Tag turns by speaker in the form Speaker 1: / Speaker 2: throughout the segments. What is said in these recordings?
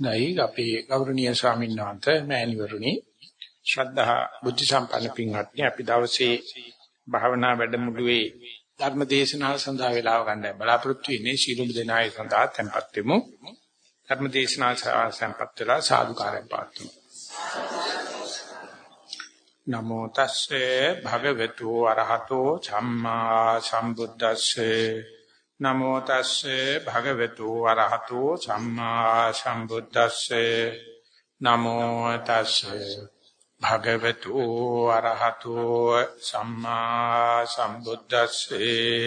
Speaker 1: නැයි. අපේ ගෞරවනීය ස්වාමීන් වහන්සේ මෑණිවරුනි ශ්‍රද්ධා බුද්ධ සම්පන්න පින්වත්නි අපි දවසේ භාවනා වැඩමුළුවේ ධර්ම දේශනාව සඳහා වේලාව ගන්න බලාපොරොත්තු වෙන්නේ සීලුම දෙනාය සඳහා tempත් වෙමු. ධර්ම දේශනාව සම්පත් වෙලා සාදුකාරයෙන් පාත්තුමු. නමෝ තස්සේ භගවතු අරහතෝ සම්මා සම්බුද්දස්සේ නමෝ තස්සේ භගවතු වරහතෝ සම්මා සම්බුද්දස්සේ. නමෝ තස්සේ භගවතු වරහතෝ සම්මා සම්බුද්දස්සේ.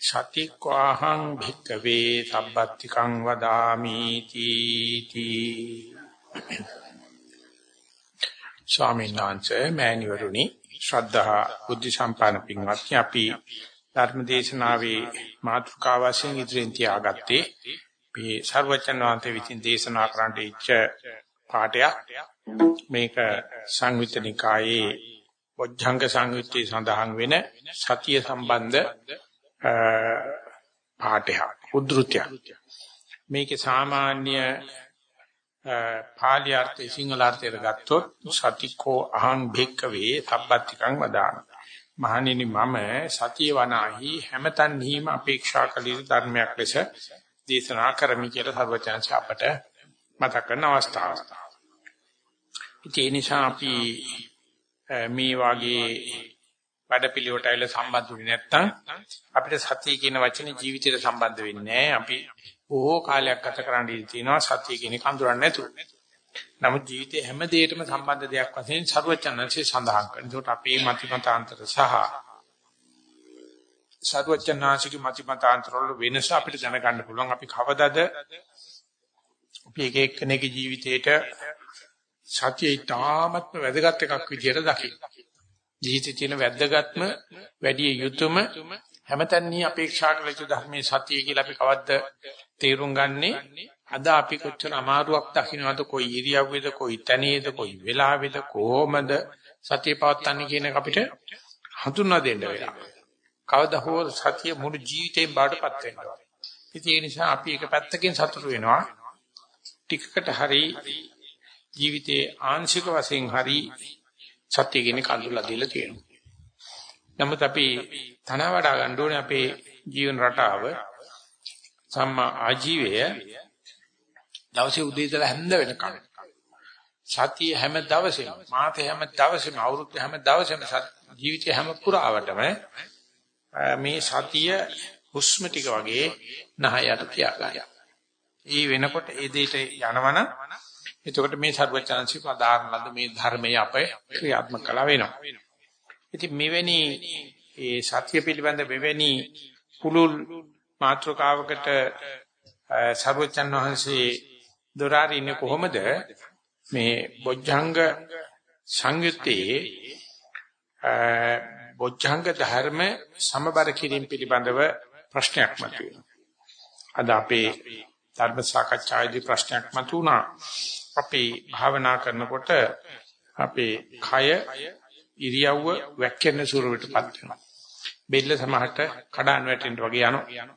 Speaker 1: සතික්වාහං භික්කවේ සබ්බත්තිකං වදාමි තීති. ස්වාමීන් වහන්සේ මෑණිවරුනි ශ්‍රද්ධා බුද්ධ සම්පන්න පින්වත්නි අපි ධර්මදේශනාවේ මාතෘකාව වශයෙන් ඉදිරියෙන් තියාගත්තේ මේ ਸਰවචන් වහන්සේ විසින් දේශනා කරන්නට ඉච්ඡ පාඩයක්. මේක සංවිතනිකායේ වොජ්ජංග සංයුත්තේ සඳහන් වෙන සතිය සම්බන්ධ පාඩයක් උද්ෘතයක් මේකේ සාමාන්‍ය පාලි අර්ථය සිංහල අර්ථයට ගත්තොත් සතිකෝ අහං භික්කවේ සබ්බත්තිකං වදාන. මහණෙනි මම සතිය වනාහි හැමතන්හිම අපේක්ෂා කළ යුතු ධර්මයක් ලෙස දේශනා කරමි කියලා සර්වචන්ස අපට මතක් කරන අවස්ථාවක්. ඒ නිසා අපි මේ වාගේ වැඩපිළිවෙලට ඇවිල්ලා සම්බන්ධ වෙන්නේ නැත්නම් අපිට සතිය කියන වචනේ ජීවිතයට සම්බන්ධ වෙන්නේ නැහැ. අපි බොහෝ කාලයක් ගත කරන්න ඉඳී තිනවා සතිය කියන එක අඳුරන්නේ නැතුව. නමුත් ජීවිතේ හැම දෙයකටම සම්බන්ධ දෙයක් වශයෙන් ਸਰවචනන්සේ සඳහන් කරනවා. ඒකට අපේ මතිමතාන්තර සහ ਸਰවචනන්සේගේ මතිමතාන්තර වල වෙනස අපිට දැනගන්න පුළුවන්. අපි කවදද අපි එක එක්කෙනෙකුගේ ජීවිතේට සතිය ඊටාත්ම වැදගත් එකක් විදියට දකින්න. ජීවිතේ තියෙන වැදගත්ම වැඩි යුතුයම හැමතැනදී අපේක්ෂා කළ යුතු ධර්මයේ සතිය කියලා අපි කවද්ද තේරුම් ගන්නේ අද අපි කොච්චර අමාරුවක් දකින්නවද කොයි ඉරියව්වේද කොයි තැනේද කොයි වෙලාවේද කොහොමද සතිය පවත්න්නේ කියන එක අපිට හඳුන්වා දෙන්න වෙලා. කවදා හෝ සතිය මුළු ජීවිතේම බාටපත් වෙනවා. ඉතින් ඒ නිසා අපි එක පැත්තකින් සතුටු වෙනවා. ටිකකට හරි ජීවිතයේ ආංශික වශයෙන් හරි සත්‍ය කියන කඳුලා දීලා තියෙනවා. නමුත් අපි තන වඩා ගන්න ඕනේ අපේ ජීවන රටාව සම්මා ආජීවය දවසේ උදේ ඉඳලා හැන්ද වෙනකම් සතිය හැම දවසෙම මාසේ හැම දවසෙම අවුරුද්ද හැම දවසෙම ජීවිතය හැම පුරාවටම මේ සතිය හුස්ම ටික වගේ නහයට තියාගන්න. ඒ වෙනකොට ඒ දෙයට යනවනම් එතකොට මේ සර්වචනංශි පදාරන ලද මේ ධර්මයේ අපේ ක්‍රියාත්මක කළ වෙනවා. ඉතින් මෙවැනි ඒ සත්‍ය පිළිබඳ මෙවැනි පුලුල් මාත්‍රකාවකට සර්වචන් වහන්සේ දොරාරින්නේ කොහොමද මේ බොජ්ජංග සංයුත්තේ බොජ්ජංග ධර්ම සමබර කිරීම පිළිබඳව ප්‍රශ්නයක් මතුවෙනවා. අද අපේ ධර්ම සාකච්ඡාවේදී ප්‍රශ්නයක් මතුණා. අපි භාවනා කරනකොට අපේ කය ඉරියව්ව වැක්කෙන ස්වරූපයටපත් වෙනවා. බෙල්ල සමහරට කඩාන වැටෙන්න වගේ යනවා.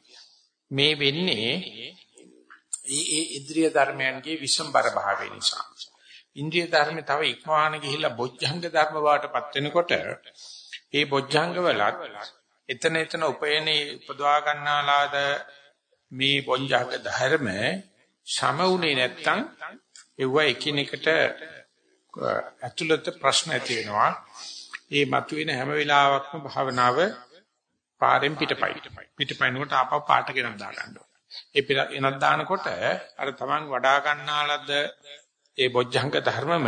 Speaker 1: මේ වෙන්නේ ඒ ඒ ඉන්ද්‍රිය ධර්මයන්ගේ විසම්බර භාවය නිසා. ඉන්ද්‍රිය ධර්ම තව ඉක්මවාන ගිහිල්ලා බොජ්ජංග ධර්ම වාටපත් වෙනකොට ඒ බොජ්ජංග වලත් එතන එතන උපයනේ උපදවා ගන්නාලාද මේ බොජ්ජංග ධර්ම සම උනේ නැත්තම් ඒව එකිනෙකට ඇතුළත ප්‍රශ්න ඇති වෙනවා. ඒ මතුවෙන හැම වෙලාවකම භාවනාව පාරෙන් පිටපයි. පිටපයින්කොට ආපහු පාට ගෙනත් දා ගන්නවා. ඒ එනක් දානකොට අර Taman වඩා ගන්නාලද ඒ බොජ්ජංග ධර්මම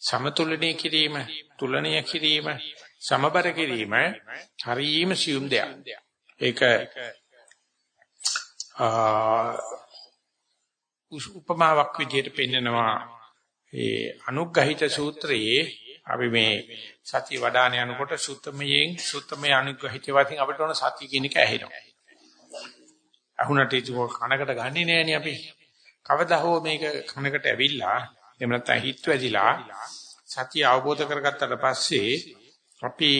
Speaker 1: සමතුලනය කිරීම, තුලනය කිරීම, සමබර කිරීම හරීම සියුම් දෙයක්. ඒක උපමාවක් විදිහට පෙන්නනවා ඒ අනුග්‍රහිත සූත්‍රයේ අපි මේ සතිය වඩාන යනකොට සුත්තමයෙන් සුත්තමයේ අනුග්‍රහිත වශයෙන් අපිට ඕන සතිය කියන එක ඇහෙනවා. අහුණට ඒක කනකට ගන්නෙ නෑනේ අපි. කවදා හෝ මේක කනකට ඇවිල්ලා එහෙම නැත්නම් හිත වැදිලා සතිය අවබෝධ කරගත්තට පස්සේ අපි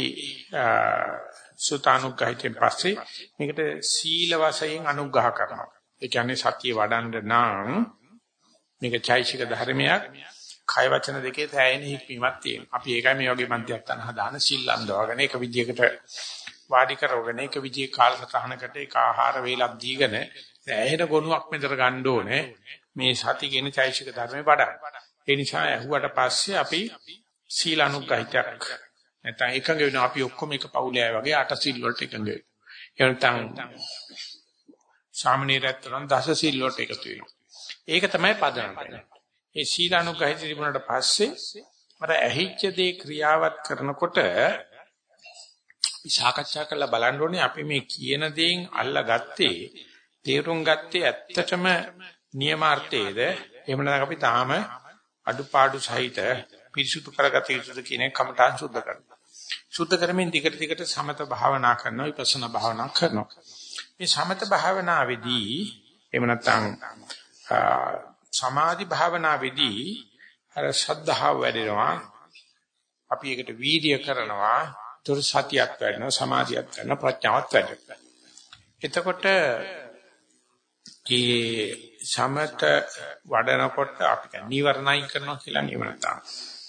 Speaker 1: සුතානුග්‍රහිතෙන් පස්සේ මේකට සීල වශයෙන් අනුග්‍රහ කරනවා. ඒ කියන්නේ සතිය වඩන්න නම් මේක චෛසික ධර්මයක්. කය වචන දෙකේ තැයෙන හික්මීමක් තියෙනවා. අපි ඒකයි මේ වගේ මන්ත්‍රයන් හදාන සිල් අඳවගෙන එක විදියකට වාඩි කරවගෙන එක විදිහේ කාලසටහනකට ඒක ආහාර වේලක් දීගෙන ඇහෙන ගොනුවක් මෙතර ගන්න ඕනේ. මේ සති කියන චෛසික ධර්මේ වඩන්න. ඒ නිසා ඇහුවට පස්සේ අපි සීල අනුග්‍රහිතයක් නැත්නම් එකඟ වෙනවා අපි ඔක්කොම එක පවුලේ අය වගේ අට සීල් වලට එකඟ වෙනවා. ඒ නැත්නම් සාමනීරයන් දස සීල් වලට එකතු වෙනවා. ඒක තමයි පදනම. ඒ සීල අනුග්‍රහිත තිබුණාට පස්සේ මට ඇහිච්ච දේ ක්‍රියාවත් කරනකොට සාකච්ඡා කරලා බලන්න ඕනේ අපි මේ කියන දේෙන් අල්ලගත්තේ තේරුම් ගත්තේ ඇත්තටම නියමාර්ථයේද එහෙම නැත්නම් අපි තාම අඩුපාඩු සහිත පිරිසුදු කරගත යුතුද කියන කමටහන් සුද්ධ කරනවා. සුද්ධ කරමින් දිගට දිගට සමත භාවනා කරනවා විපස්සනා භාවනා කරනවා. මේ සමත භාවනාවේදී එහෙම නැත්නම් සමාධි භාවනාවේදී අර ශද්ධාව වැඩෙනවා. අපි ඒකට වීර්ය කරනවා. ඒතර සතියක් වැඩෙනවා සමාධියක් කරනවා ප්‍රඥාවක් වැඩෙනවා. එතකොට ඒ සමත වඩනකොට අපි කියන්නේ නිවර්ණයි කරනවා කියලා නිවනතා.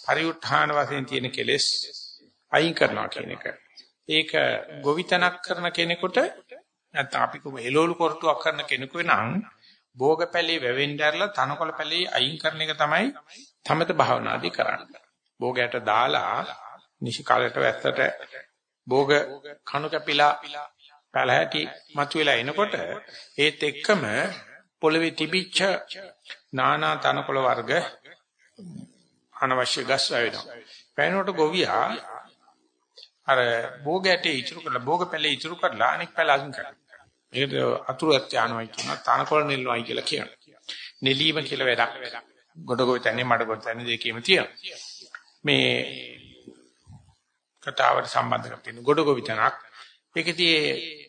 Speaker 1: පරිඋත්ථාන වශයෙන් තියෙන කෙලෙස් අයින් කරනවා කියන එක. ඒක ගොවිතැනක් කරන කෙනෙකුට නැත්නම් අපි කොහොම එළවලු කොරටුවක් කරන කෙනෙකු නම් භෝගපැලේ වැවෙන්නදරලා තනකොළ පැලේ අයින් කරන එක තමයි තමත භාවනාදී කරන්නේ. භෝගයට දාලා නිසි කාලයට වැස්සට භෝග කණු කැපිලා පැලහැටි මතුවලා එනකොට ඒත් එක්කම පොළවේ තිබිච්ච නානා තනකොළ වර්ග අනවශ්‍ය ගස් වැවෙනවා. පැනනකොට ගොවියා අර භෝගයට ඉතුරු කරලා භෝග පැලේ ඉතුරු කරලා අනෙක් පැල අසින් කරනවා. මේකට අතුරු ඇත්යානවයි කියනවා තනකොළ නෙල්ලවයි කියලා කියනවා. නෙලීම කියලා වැඩක්. ගොඩගොවි තැනේ මඩ ගොඩ තැනේ දෙකේම තියෙනවා. මේ කතාවට සම්බන්ධ කරගෙන ගොඩගොවි තැනක් ඒකදී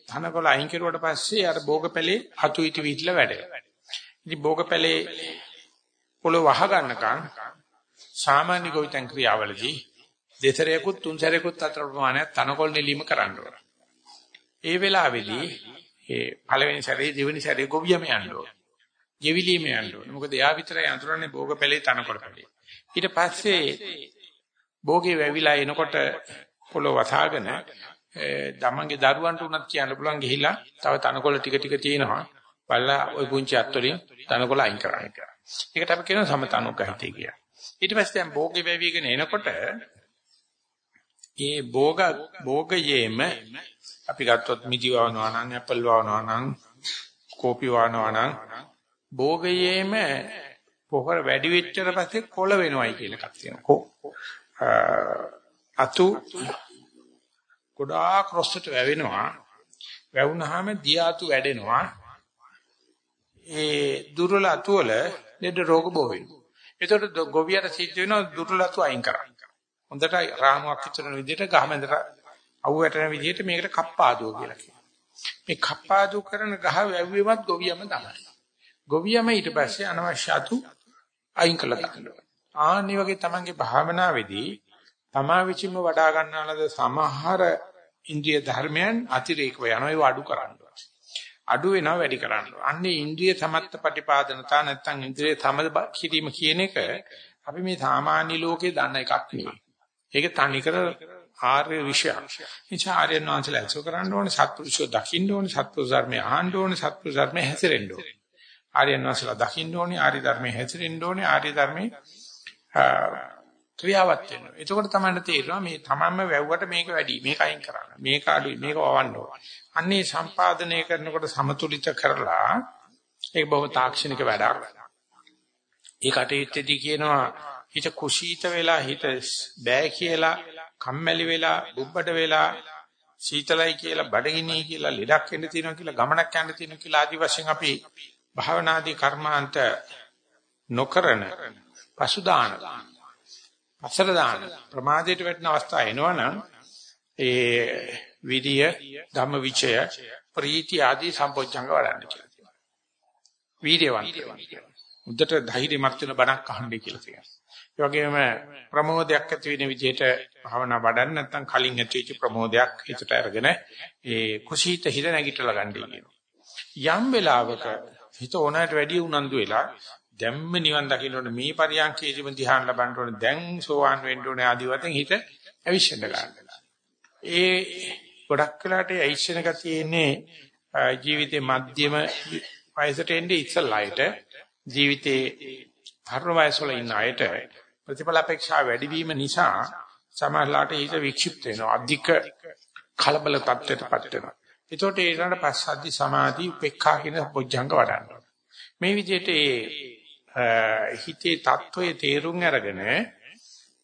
Speaker 1: තනකොළ අයින් කරුවට පස්සේ අර භෝගපැලේ අතු ඉති විහිදලා වැඩේ. ඉතින් භෝගපැලේ පොළොව වහ ගන්නකම් සාමාන්‍ය ගොවිතැන් ක්‍රියාවලදී දෙතරයකුත් තුන් සැරයකුත් අතර ප්‍රමාණයක් තනකොළ නෙලීම කරන්න ඕන. ඒ වෙලාවේදී ඒ පළවෙනි සැරේ දෙවෙනි සැරේ ගොවියම යන්න ඕන. ගෙවිලීම යන්න ඕන. මොකද එයා විතරයි අඳුරන්නේ භෝගපැලේ තනකොළ පැලේ. ඊට පස්සේ භෝගේ වැවිලා එනකොට පොළොව වසාගෙන තමන්ගේ දරුවන්ට උනත් කියන්න පුළුවන් ගිහිලා තව තනකොළ ටික ටික තියෙනවා. බලලා ওই පුංචි අත් වලින් තනකොළ අයින් කරන්න කියලා. ඒකට අපි කියනවා සමතනුග්‍රහිතය කියලා. ඊට පස්සේ දැන් භෝගේ වැවිගෙන එනකොට ඒ භෝග භෝගයේම අපි ගත්තොත් මිදි වවනවා නම් ඇපල් වවනවා නම් කෝපි වවනවා නම් භෝගයේම පොහොර වැඩි වෙච්චට පස්සේ කොළ වෙනවයි කියන එකක් තියෙනවා. අතු ගොඩාක් රොස්සට වැවෙනවා. වැවුනහම දියාතු වැඩෙනවා. ඒ දුර්වල අතු වල ලෙඩ රෝග බෝ වෙනවා. ඒතකොට ගොවියට සිද්ධ වෙනවා දුර්වල අතු අයින් කරන්න. හොඳට රාමුවක් විතරන විදිහට ගහමැදට අවු වැටෙන විදිහට මේකට කප්පාදුව කියලා කියනවා. මේ කප්පාදු කරන ගහ වැව්වෙමත් ගොවියම තමයි. ගොවියම ඊට පස්සේ අනවශ්‍ය අතු අයින් කළා දානවා. ආනි වගේ තමන්ගේ භාවනාවේදී තමා විචින්ම වඩා ගන්නාලද සමහර ඉන්ද්‍රිය ධර්මයන් අතිරේකව යනවා. ඒව අඩු කරන්න අඩු වෙනවා වැඩි කරන්න අන්නේ ඉන්ද්‍රිය සමත්ත ප්‍රතිපාදනතා නැත්නම් ඉන්ද්‍රිය සමද කිරීම කියන එක අපි මේ සාමාන්‍ය ලෝකේ දන්න එකක් නෙවෙයි ඒක තනිකර ආර්ය විෂයක්. නිසා ආර්යයන් වහන්සේලා අසු කරන්න ඕනේ සත්පුරුෂෝ දකින්න ඕනේ සත්පුරුෂ ධර්මය අහන්න ඕනේ සත්පුරුෂ ධර්මය හැසිරෙන්න ඕනේ. ආර්යයන් වහන්සේලා දකින්න ඕනේ ආර්ය ධර්මයේ හැසිරෙන්න ඕනේ ආර්ය ධර්මයේ ක්‍රියාවත් වෙනවා. එතකොට තමයි තේරෙනවා මේ තමන්ම වැව්වට මේක වැඩි මේක අයින් කරන්න. මේක අඩුයි මේක වවන්න ඕන. අන්නේ සම්පාදනය කරනකොට සමතුලිත කරලා ඒක බොහොම තාක්ෂණික වැඩක්. ඒ කටයුත්තේදී කියනවා හිත කුසීත වෙලා හිත බෑ කියලා කම්මැලි වෙලා බුබ්බඩ වෙලා සීතලයි කියලා බඩගිනි කියලා ලෙඩක් වෙන්න තියෙනවා කියලා ගමනක් යන්න තියෙනවා කියලා ආදි වශයෙන් අපි භාවනාදී කර්මාන්ත නොකරන පසුදාන පසල දාන ප්‍රමාදයට වැටෙන අවස්ථා එනවනම් ඒ විරිය ධම්ම විචය ප්‍රීති ආදී සම්පෝච්ඡංග වඩන්න කියලා කියනවා. වීර්යවන්ත උද්දට ධෛර්යමත් වෙන බණක් අහන්නේ කියලා කියනවා. ඒ වගේම ප්‍රමෝදයක් ඇති වෙන විදිහට භාවනා වඩන්න නැත්නම් කලින් ඇතිවෙච්ච ප්‍රමෝදයක් හිතට අරගෙන ඒ කුසීත හිත නැගිටලා ගන්නයි කියනවා. යම් වෙලාවක හිත ඕනෑමට වැඩි උනන්දු වෙලා දැම්ම නිවන් දකින්න ඕනේ. මේ පරියන්කේදීම ධ්‍යාන ලබන්න ඕනේ. දැන් සෝවාන් වෙන්න ඕනේ ආදි වශයෙන් හිත ඇවිස්සෙන්න ගන්නවා. ඒ ගොඩක් වෙලාට ඇවිස්සෙන ගතියන්නේ ජීවිතේ මධ්‍යම වයසට එන්නේ ඉස්සල්ලායට ජීවිතේ තරුණ වයසවල ඉන්න අයට ප්‍රතිඵල අපේක්ෂා වැඩි වීම නිසා සමහරලාට ඊට වික්ෂිප්ත වෙනවා. අධික කලබල තත්ත්වයටපත් වෙනවා. ඒතකොට ඒකට පස්සද්ධි සමාධි උපේක්ඛා කියන බොජ්ජංග වඩනවා මේ විදිහට හිතේ தত্ত্বයේ තේරුම් අරගෙන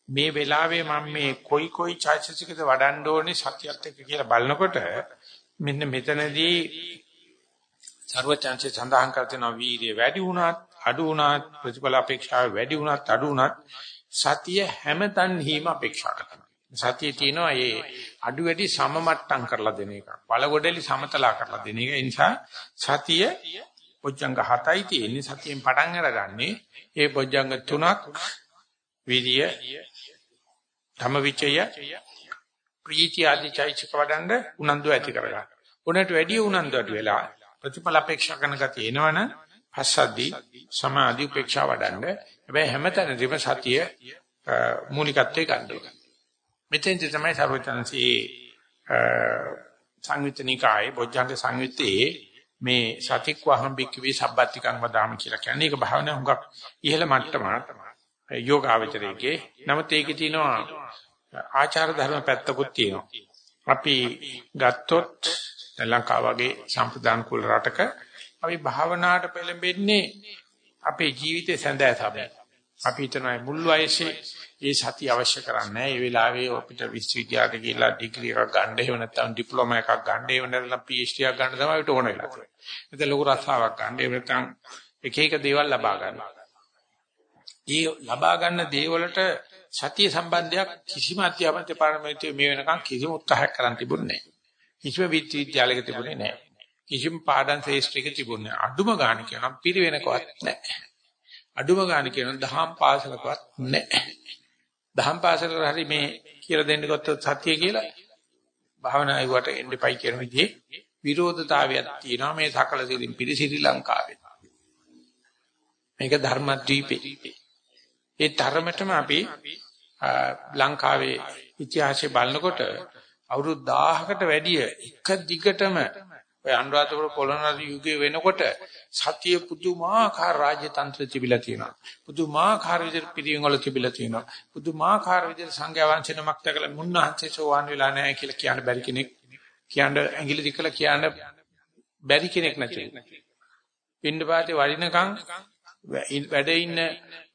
Speaker 1: මේ වෙලාවේ මම මේ කොයි කොයි චෛතසිකද වඩන්න ඕනේ සතියත් එක්ක කියලා බලනකොට මෙන්න මෙතනදී ਸਰවචන්සේ සඳහන් කර තියෙනවා වීර්ය වැඩි වුණත් අඩු වුණත් ප්‍රතිඵල අපේක්ෂාව වැඩි වුණත් අඩු වුණත් සතිය හැමතන් හිම අපේක්ෂා කරනවා. සතිය තියෙනවා ඒ අඩු වැඩි සම මට්ටම් කරලා දෙන එක. පළගොඩලි සමතලා කරලා දෙන එක. ඒ නිසා සතිය බොජ්ජංග 7යි තියෙන්නේ සතියෙන් පටන් අරගන්නේ. ඒ බොජ්ජංග තුනක් විරිය ධම්මවිචය ප්‍රීති ආදී චෛත්‍යක වඩන්න උනන්දු ඇති කරගන්න. උනට වැඩි උනන්දුවට වෙලා ප්‍රතිඵල අපේක්ෂා කරන ගතිය එනවනම් පස්සද්දි සමාධි උපේක්ෂා වඩන්න. හැබැයි හැමතැනදීම සතිය මූලිකත්වයේ ගන්න ඕනේ. මෙතෙන්දි තමයි සර්වචනසී සංයුතනිකායේ බොජ්ජංග සංයුත්තේ මේ සතික් වහම් බික්කවේ සබ්බත්තිකං වදාම කියලා කියන්නේ ඒක භාවනා හුඟක් ඉහළ මට්ටමක් යෝගාවචරයේ. නමුත් ඒකේ තියෙනවා ආචාර ධර්ම පැත්තකුත් තියෙනවා. අපි ගත්තොත් ලංකාව වගේ සම්ප්‍රදාන කුල රටක අපි භාවනාවට පෙළඹෙන්නේ අපේ ජීවිතේ සැඳෑ තමයි. අපි හිතනවා මුල් වයසේ ඒ සතිය අවශ්‍ය කරන්නේ ඒ වෙලාවේ අපිට විශ්වවිද්‍යාලයට ගිහිල්ලා ඩිග්‍රී එකක් ගන්න එහෙම නැත්නම් ඩිප්ලෝමා එකක් ගන්න එහෙම නැත්නම් PhD එකක් ගන්න තමයි අපිට ඕන වෙලා තියෙන්නේ. එතන ලොකු රස්සාවක් ගන්න එහෙම නැත්නම් එක එක දේවල් ලබා ගන්නවා. ඒ ලබා ගන්න දේවලට සතිය සම්බන්ධයක් කිසිම අධ්‍යාපන දෙපාර්තමේන්තුවේ මේ වෙනකන් කිසිම උත්සාහයක් කරන් තිබුණේ නැහැ. කිසිම විශ්වවිද්‍යාලයක තිබුණේ නැහැ. කිසිම පාඩම් ශාස්ත්‍රයක තිබුණේ නැහැ. අඩුම ගාණ කියනම් පිරිවෙනකවත් නැහැ. අඩුම ගාණ කියනම් දහම් පාසලකවත් නැහැ. දහම් පාසලක හරි මේ කියලා දෙන්න ගත්තොත් සත්‍ය කියලා භාවනා ආයුවට එන්නපයි කියන විදිහේ විරෝධතාවයක් තියෙනවා මේ සකල සිරින් පිළි ශ්‍රී ලංකාවේ. මේක ධර්මද්වීපේ. ඒ තරමටම අපි ලංකාවේ ඉතිහාසය බලනකොට අවුරුදු 1000කට වැඩිය එක දිගටම ඔය අනුරාධපුර පොළොන්නරු යුගයේ වෙනකොට සතිය පුදුමාකාර රාජ්‍ය තන්ත්‍ර තිබිලා තියෙනවා. පුදුමාකාර විදිහට පිළිවෙන් වල තිබිලා තියෙනවා. පුදුමාකාර විදිහට සංඝයා වංශනමක් දැකලා මුන්නහන්සේ සෝවන් වෙලා නැහැ කියලා කියන්න බැරි කෙනෙක් කියන්න ඇඟිලි දිකලා කියන්න බැරි කෙනෙක් නැති. පින්නපාතේ වඩිනකම් වැඩ ඉන්න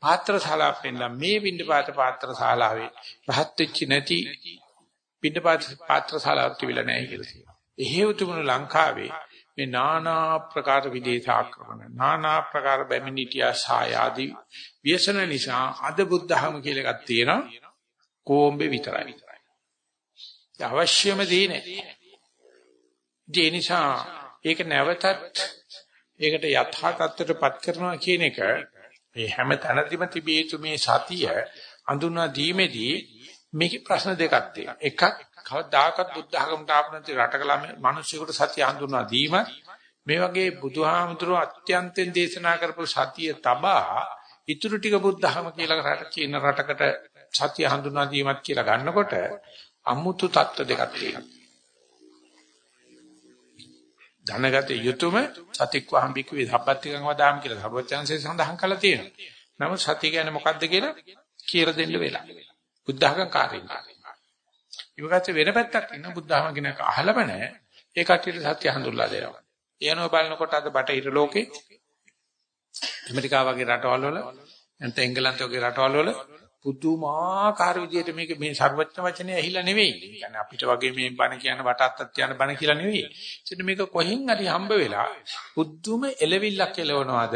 Speaker 1: පාත්‍ර ශාලාවක් පෙන්නලා මේ පින්නපාත පාත්‍ර ශාලාවේ රහත් වෙච්ච නැති පින්නපාත පාත්‍ර ශාලාවක් තිබිලා නැහැ කියලා කියනවා. එහෙව් තිබුණු ලංකාවේ මේ নানা ප්‍රකාර විදේශ ආක්‍රමණ নানা ප්‍රකාර බැමිණිටියා සායාදී ව්‍යසන නිසා අද බුද්ධහම කියලා එකක් තියෙනවා කොම්බේ විතරයි. අවශ්‍යම දේ නැහැ. ඒ නිසා ඒක නැවතත් ඒකට යථා තත්ත්වයටපත් කරනවා කියන එක මේ හැම තැනදීම තිබිය යුතු මේ සතිය අඳුනා දීමේදී මේකේ ප්‍රශ්න දෙකක් තියෙනවා. එකක් කවදාකවත් බුද්ධ ආගමට ආපු නැති රටක ළමයි මිනිස්සුන්ට සත්‍ය හඳුනා දීම මේ වගේ බුදුහාමුදුරුව අත්‍යන්තයෙන් දේශනා කරපු සතිය තබා ඉතුරු ටික බුද්ධහම කියලා රට කියන රටකට සත්‍ය හඳුනා දීමත් කියලා ගන්නකොට අමුතු தত্ত্ব දෙකක් තියෙනවා. ධනගත යුතුයම සතික්වාම්බික විධබ්බත්තිකං වදාම් කියලා සර්වඥාන්සේ සඳහන් කළා තියෙනවා. නමුත් සතිය කියන්නේ මොකද්ද කියලා කියලා දෙන්න වෙලා. බුද්ධහගම් කාර්යය. ඊපස්සේ වෙන පැත්තක් ඉන්න බුද්ධාම කියන එක අහලම නැහැ. ඒ කට්ටියට සත්‍ය හඳුල්ලා දෙනවා. ඒ අනුව බලනකොට අද බටහිර ලෝකේ ඇමරිකාව වගේ රටවල් වල නැත්නම් එංගලන්ත වගේ රටවල් වල පුදුමාකාර විදිහට මේක මේ ਸਰවඥ වචනේ ඇහිලා නෙවෙයි. يعني අපිට වගේ මේ බණ කියන වටාත්තක් කියන බණ කියලා නෙවෙයි. ඒත් මේක කොහෙන් හරි හම්බ වෙලා පුදුම එලවිල්ලක් එලවනවාද?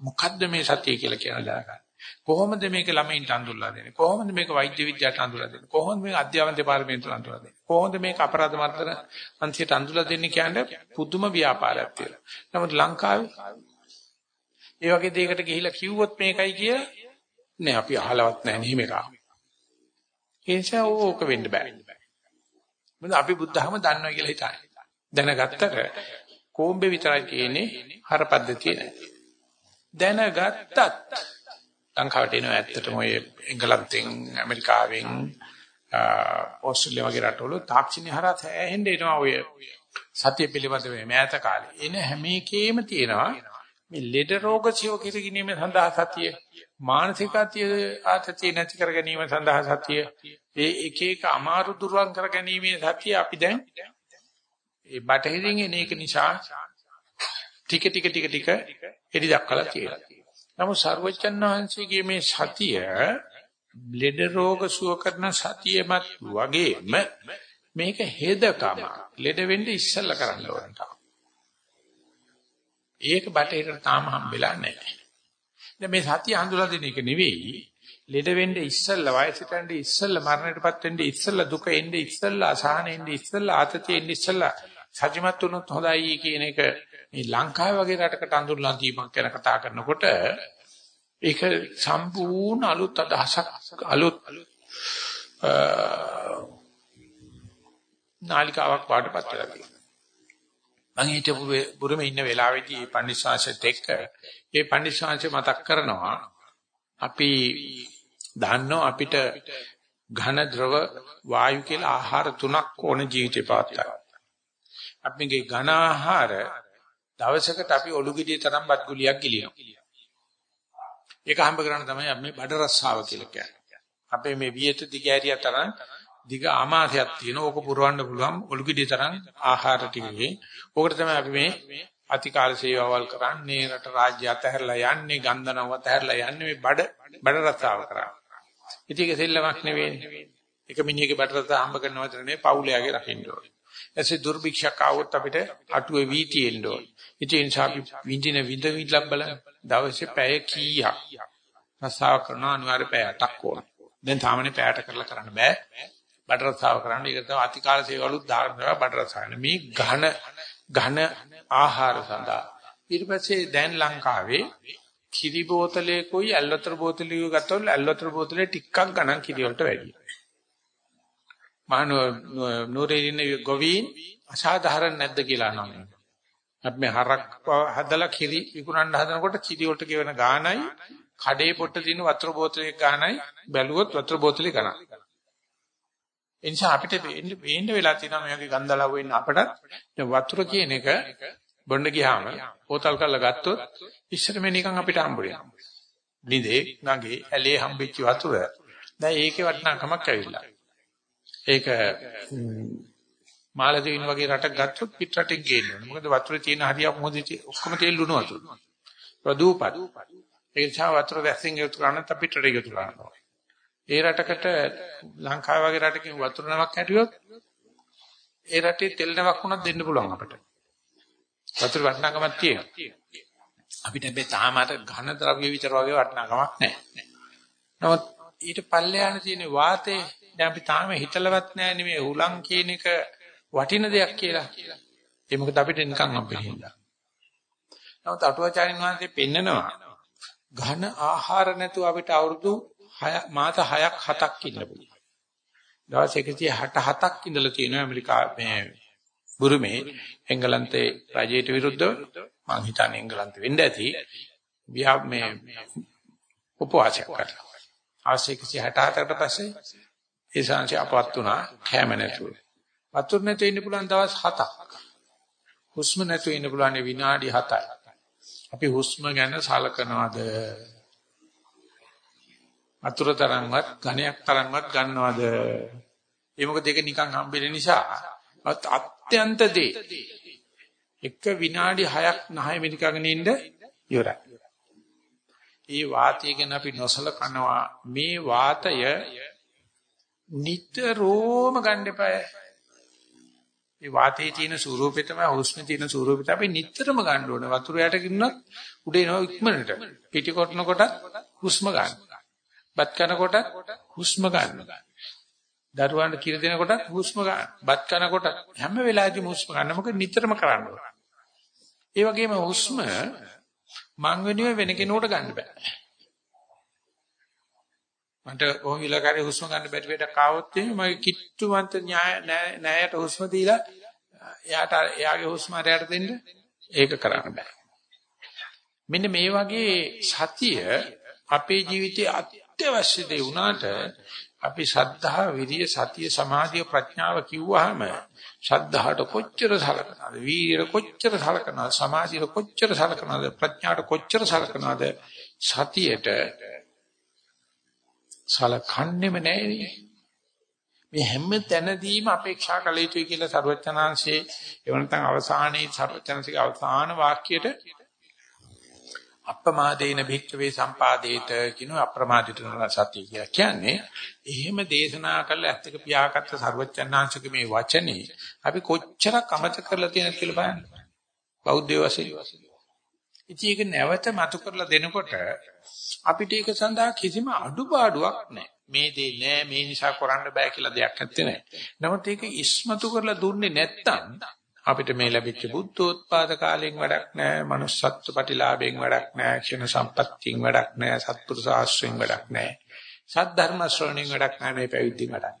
Speaker 1: මොකද්ද මේ සතිය කියලා කියන දාගන්න. කොහොමද මේක ළමයින්ට අඳුල්ලා දෙන්නේ? කොහොමද මේක වෛද්‍ය විද්‍යාවට අඳුල්ලා දෙන්නේ? කොහොමද මේක අධ්‍යාපන දෙපාර්තමේන්තුවට අඳුල්ලා දෙන්නේ? කොහොමද මේක අපරාධ මර්ධන අංශයට අඳුල්ලා දෙන්නේ කියන්නේ පුදුම ව්‍යාපාරයක් කියලා. නමුත් ලංකාවේ ඒ වගේ දෙයකට ගිහිලා කිව්වොත් මේකයි කියලා නෑ අපි අහලවත් නෑ නෙහිම එක. ඒ නිසා ඕක වෙන්න බෑ. මොකද අපි බුද්ධහම දන්නවා කියලා හිතන්නේ. දැනගත්තට කොම්බේ විතරයි කියන්නේ හරපද්ධතිය නෑ. දැනගත්තත් ලංකාවට එනවා ඇත්තටම ඔය එංගලන්තෙන් ඇමරිකාවෙන් ඕස්ට්‍රේලියාව වගේ රටවල තාක්ෂණය හරහා සෑහෙන්න එනවා ඔය සතිය පිළිබඳව මෑත කාලේ. එන හැම එකේම තියෙනවා මේ ලෙඩ රෝග සියෝ කිරීම සඳහා සතිය, මානසික ආතතිය නැති කර ගැනීම සඳහා සතිය, ඒ එක එක අමාරු දුරවන් කර ගැනීමේ සතිය අපි දැන් ඒ බටහිරින් එන එක නිසා ටික ටික ටික ටික එලි දක්වලා තියෙනවා. නමුත් සර්වචන් වහන්සේගේ මේ සතිය ලෙඩ රෝග සුව කරන සතියමත් වගේම මේක හෙදකම ලෙඩ වෙන්න ඉස්සෙල්ලා කරන්න ඕනට. ඒක බටේට තාම හම්බෙලා නැහැ. දැන් මේ සතිය හඳුලා දෙන එක නෙවෙයි ලෙඩ වෙන්න ඉස්සෙල්ලා වයසට යන්න ඉස්සෙල්ලා මරණයටපත් වෙන්න ඉස්සෙල්ලා දුක එන්න ඉස්සෙල්ලා අසහන එන්න ඉස්සෙල්ලා ආතතිය එන්න ඉස්සෙල්ලා සජිමත් වුණොත් හොඳයි කියන එක මේ ලංකාව වගේ රටකට අඳුරලා දීපක් ගැන කතා කරනකොට ඒක සම්පූර්ණ අලුත් අදහසක් අලුත් නාලිකාවක් පාටපත් වෙලා තියෙනවා. මම හිතපු බුරුමේ ඉන්න වෙලාවේදී පන්දිස්වාංශෙත් එක්ක ඒ පන්දිස්වාංශය මතක් කරනවා අපි දන්නවා අපිට ඝන ද්‍රව වායු කියලා ආහාර තුනක් ඕන ජීවිතේ පාත්තක්. අපිගේ ඝන ආහාර දවසකට අපි ඔලු ගෙඩිය තරම් බත් ගුලියක් ගිලිනවා. ඒක හම්බ කරන්න තමයි අපි මේ බඩ රස්සාව කියලා කියන්නේ. අපේ මේ වියත දිගෑරිය තරම් දිග ආමාශයක් තියෙන ඕක පුරවන්න පුළුවන් ඔලුගිඩි තරම් ආහාර ටිකේ. ඕකට තමයි අපි මේ අතිකාල සේවාවල් කරන්නේ රට රාජ්‍ය අතහැරලා යන්නේ ගන්ධනව අතහැරලා යන්නේ මේ බඩ බඩ රස්සාව කරා. ඉතින් ඒක සෙල්ලමක් නෙවෙයි. එක මිනිහගේ බඩ රස්සා හම්බ කරනවද නෙවෙයි පවුලයාගේ රකින්න ඕනේ. එසේ දුර්භික්ෂයක් ආවොත් අපිට අටුවේ වීටි එන්න ඕනේ. ඉතින් ඒ නිසා අපි විඳින විඳ විඳලා බලන දවසේ පැය කීයක් රස්සාව කරනවා අනිවාර්ය පැය 8ක් ඕන. දැන් සාමාන්‍ය පැයට කරලා කරන්න බෑ. බඩ රස්සාව කරන්න ඒක තමයි අතිකාල සේවලුත් දානවා බඩ රස්සාවන. මේ ඝන ඝන ආහාර සඳහා ඊට පස්සේ දැන් ලංකාවේ කිරි බෝතලේ කොයි ඇල්වතර බෝතලිය ගත්තොත් ඇල්වතර බෝතලේ ටිකක් ගණන් කිරි වලට වැඩි. මහනෝ නූරේන ගොවීන් අසාධාරණ නැද්ද කියලා අහනවා. අපි මේ හරක් හදලා කිරි විකුණන්න හදනකොට කිරි වලට ගෙවන ගාණයි කඩේ පොට්ට දින වතුර බෝතලේ ගාණයි බැලුවොත් වතුර බෝතලේ ගණන්. ඒ නිසා අපිට වෙන්න වෙලා තියෙනවා මේකේ ගන්දලව වෙන්න අපට වතුර කියන එක බොන්න ගියාම බෝතල් කරලා ගත්තොත් ඉස්සර මේ නිකන් අපිට හම්බුනේ. ලිඳේ ගඟේ ඇලේ හම්බෙච්ච වතුර දැන් ඒකේ වටිනාකමක් ඇවිල්ලා. ඒක මාලදීවින් වගේ රටක් ගත්තොත් පිට රටෙන් ගේන්න ඕනේ. මොකද වතුරේ තියෙන හරියක් මොකද ඔක්කොම තේල් ලුණු වතුර. ප්‍රදූපත්. ඒ නිසා වතුර දැස්සින් යුතු කරන්නත් අපිට රට යුතු කරනවා. ඒ රටකට ලංකාව වගේ රටකින් වතුර නමක් හැටියොත් ඒ රටේ තෙල් නමක් වුණත් දෙන්න පුළුවන් අපිට. වතුර වටිනාකමක් තියෙනවා. අපිට මේ තාමට ඝන ද්‍රව්‍ය විතර වගේ වටිනාකමක් නැහැ. නමුත් ඊට පල්ලෙහාන තියෙන වාතේ දැන් අපි තාම හිතලවත් නැහැ නෙමෙයි උලං කියන එක වටින දෙයක් කියලා. ඒ මොකද අපිට නිකන් අපිරින්දා. නමුත් අටුවාචාරින් වහන්සේ පෙන්නනවා ඝන ආහාර නැතුව අපිට අවුරුදු 6 මාස 6ක් 7ක් ඉන්න පුළුවන්. දවස් 167ක් ඉඳලා තියෙනවා ඇමරිකා මේ බුරුමේ එංගලන්තේ රජයට විරුද්ධව මං හිතන්නේ එංගලන්තේ වෙන්න ඇති. විහා මේ උපවාසයක් කරලා. ආසික 167කට පස්සේ ඒ සංසය අපවත් වුණා කැම නැතුව. වතුර නැතුව ඉන්න පුළුවන් දවස් 7ක්. හුස්ම නැතුව ඉන්න පුළුවන් විනාඩි 7යි. අපි හුස්ම ගැන සලකනවාද? වතුර තරම්වත් ඝණයක් තරම්වත් ගන්නවද? ඒ මොකද ඒක නිකන් හම්බෙන නිසා අත්‍යන්ත දේ. එක විනාඩි 6ක් නහය මිනිකගෙන ඉන්න ඉවරයි. ඒ වාතය ගැන අපි නොසලකනවා මේ වාතය නිතරම ගන්න එපා. ඒ වාතයේ තියෙන ස්වරූපේ තමයි හුස්මේ තියෙන ස්වරූපේ අපි නිතරම ගන්න ඕනේ. වතුර යට ගින්නොත් උඩ එනවා ඉක්මනට. පිටි කොටන කොට හුස්ම ගන්න. බත් කන කොට හුස්ම ගන්න. දරුවන්ට කිරි දෙන කොට හුස්ම ගන්න. බත් කන කොට හැම වෙලාවෙදිම හුස්ම ගන්න. මොකද නිතරම කරන්න ඕනේ. ඒ වගේම හුස්ම මං වෙනුවෙන් වෙන කෙනෙකුට ගන්න බෑ. මන්ට ඕම විලකාරී හුස්ම ගන්න බැරි වෙඩක් ආවොත් එහෙනම් මගේ කිට්ටුවන්ත න්‍යාය නෑයට හුස්ම දීලා එයාට එයාගේ හුස්ම අරයට දෙන්න ඒක කරන්න බෑ. මෙන්න මේ වගේ සතිය අපේ ජීවිතයේ අත්‍යවශ්‍ය දේ වුණාට අපි ශ්‍රද්ධා, විරිය, සතිය, සමාධිය, ප්‍රඥාව කිව්වහම ශ්‍රද්ධාවට කොච්චර සලකනවද? වීරියට කොච්චර සලකනවද? සමාධියට කොච්චර සලකනවද? ප්‍රඥාවට කොච්චර සලකනවද? සතියට සලකන්නේම නැහැ මේ හැම තැනදීම අපේක්ෂා කළ යුතුයි කියලා සරුවචනාංශයේ එවනතන් අවසානයේ සරුවචනසික අවසාන වාක්‍යයට අප්‍රමාදේන භික්ඛවේ සම්පාදේත කියන අප්‍රමාදිත සත්‍ය කියලා කියන්නේ. එහෙම දේශනා කළ ඇත්තක පියාගත්ත සරුවචනාංශක මේ වචනේ අපි කොච්චරක් අමතක කරලා තියෙනවද කියලා බලන්න. බෞද්ධ වශයෙන්. ඉතින් ඒක නැවත මතු කරලා දෙනකොට අපිට ඒක සඳහා කිසිම අඩුපාඩුවක් නැහැ. මේ දේ නෑ මේ නිසා කරන්න බෑ කියලා දෙයක් නැත්තේ නෑ. නමුත් ඒක ඉස්මතු කරලා දුන්නේ නැත්තම් අපිට මේ ලැබිච්ච බුද්ධෝත්පාද කාලයෙන් වැඩක් නෑ, manussත්ව ප්‍රතිලාභයෙන් වැඩක් නෑ, ක්ෂණ සම්පත්තියෙන් වැඩක් නෑ, සත්පුරුෂ ආශ්‍රයෙන් වැඩක් නෑ. සද්ධර්ම ශ්‍රවණයෙන් වැඩක් නෑ මේ පැවිදි වැඩක්.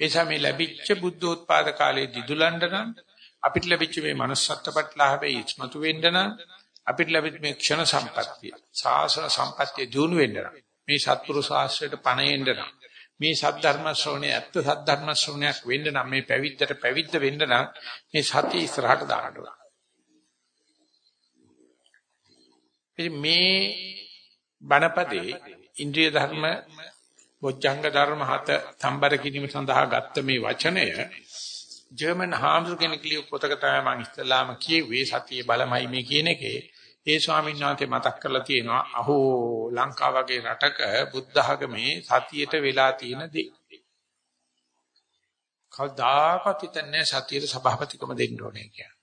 Speaker 1: එසා මේ ලැබිච්ච බුද්ධෝත්පාද කාලයේ දිදුලන්න නම් අපිට ලැබිච්ච මේ manussත්ව ප්‍රතිලාභයේ ඉස්මතු වෙන්න නම් අපිට ලැබෙච්ච මේ ක්ෂණ සම්පත්තිය සාසන සම්පත්තිය දිනු වෙන්න මේ සත්පුරුෂ ආශ්‍රයට පණෙන්න නම් මේ සද්ධර්ම ශ්‍රවණය ඇත්ත සද්ධර්ම ශ්‍රවණයක් වෙන්න නම් මේ පැවිද්දට පැවිද්ද වෙන්න නම් මේ සතිය ඉස්සරහට දාන්න ඕන. මේ බණපදේ ඉන්ද්‍රිය ධර්ම බොජ්ජංග ධර්ම හත සම්බර කිරීම සඳහා ගත්ත මේ වචනය ජර්මන් හාමුදුර කෙනෙක් ලියපු පොතක තමයි මම ඉස්ලාම කියෙව්වේ සතිය බලමයි මේ කියන එකේ ඒ ස්වාමීන් වහන්සේ මතක් කරලා තියෙනවා අහෝ ලංකාව වගේ රටක බුද්ධ ආගමේ සතියට වෙලා තියෙන දේ. කවදාකවත් හිතන්නේ සතියට සභාපතිකම දෙන්න ඕනේ කියලා.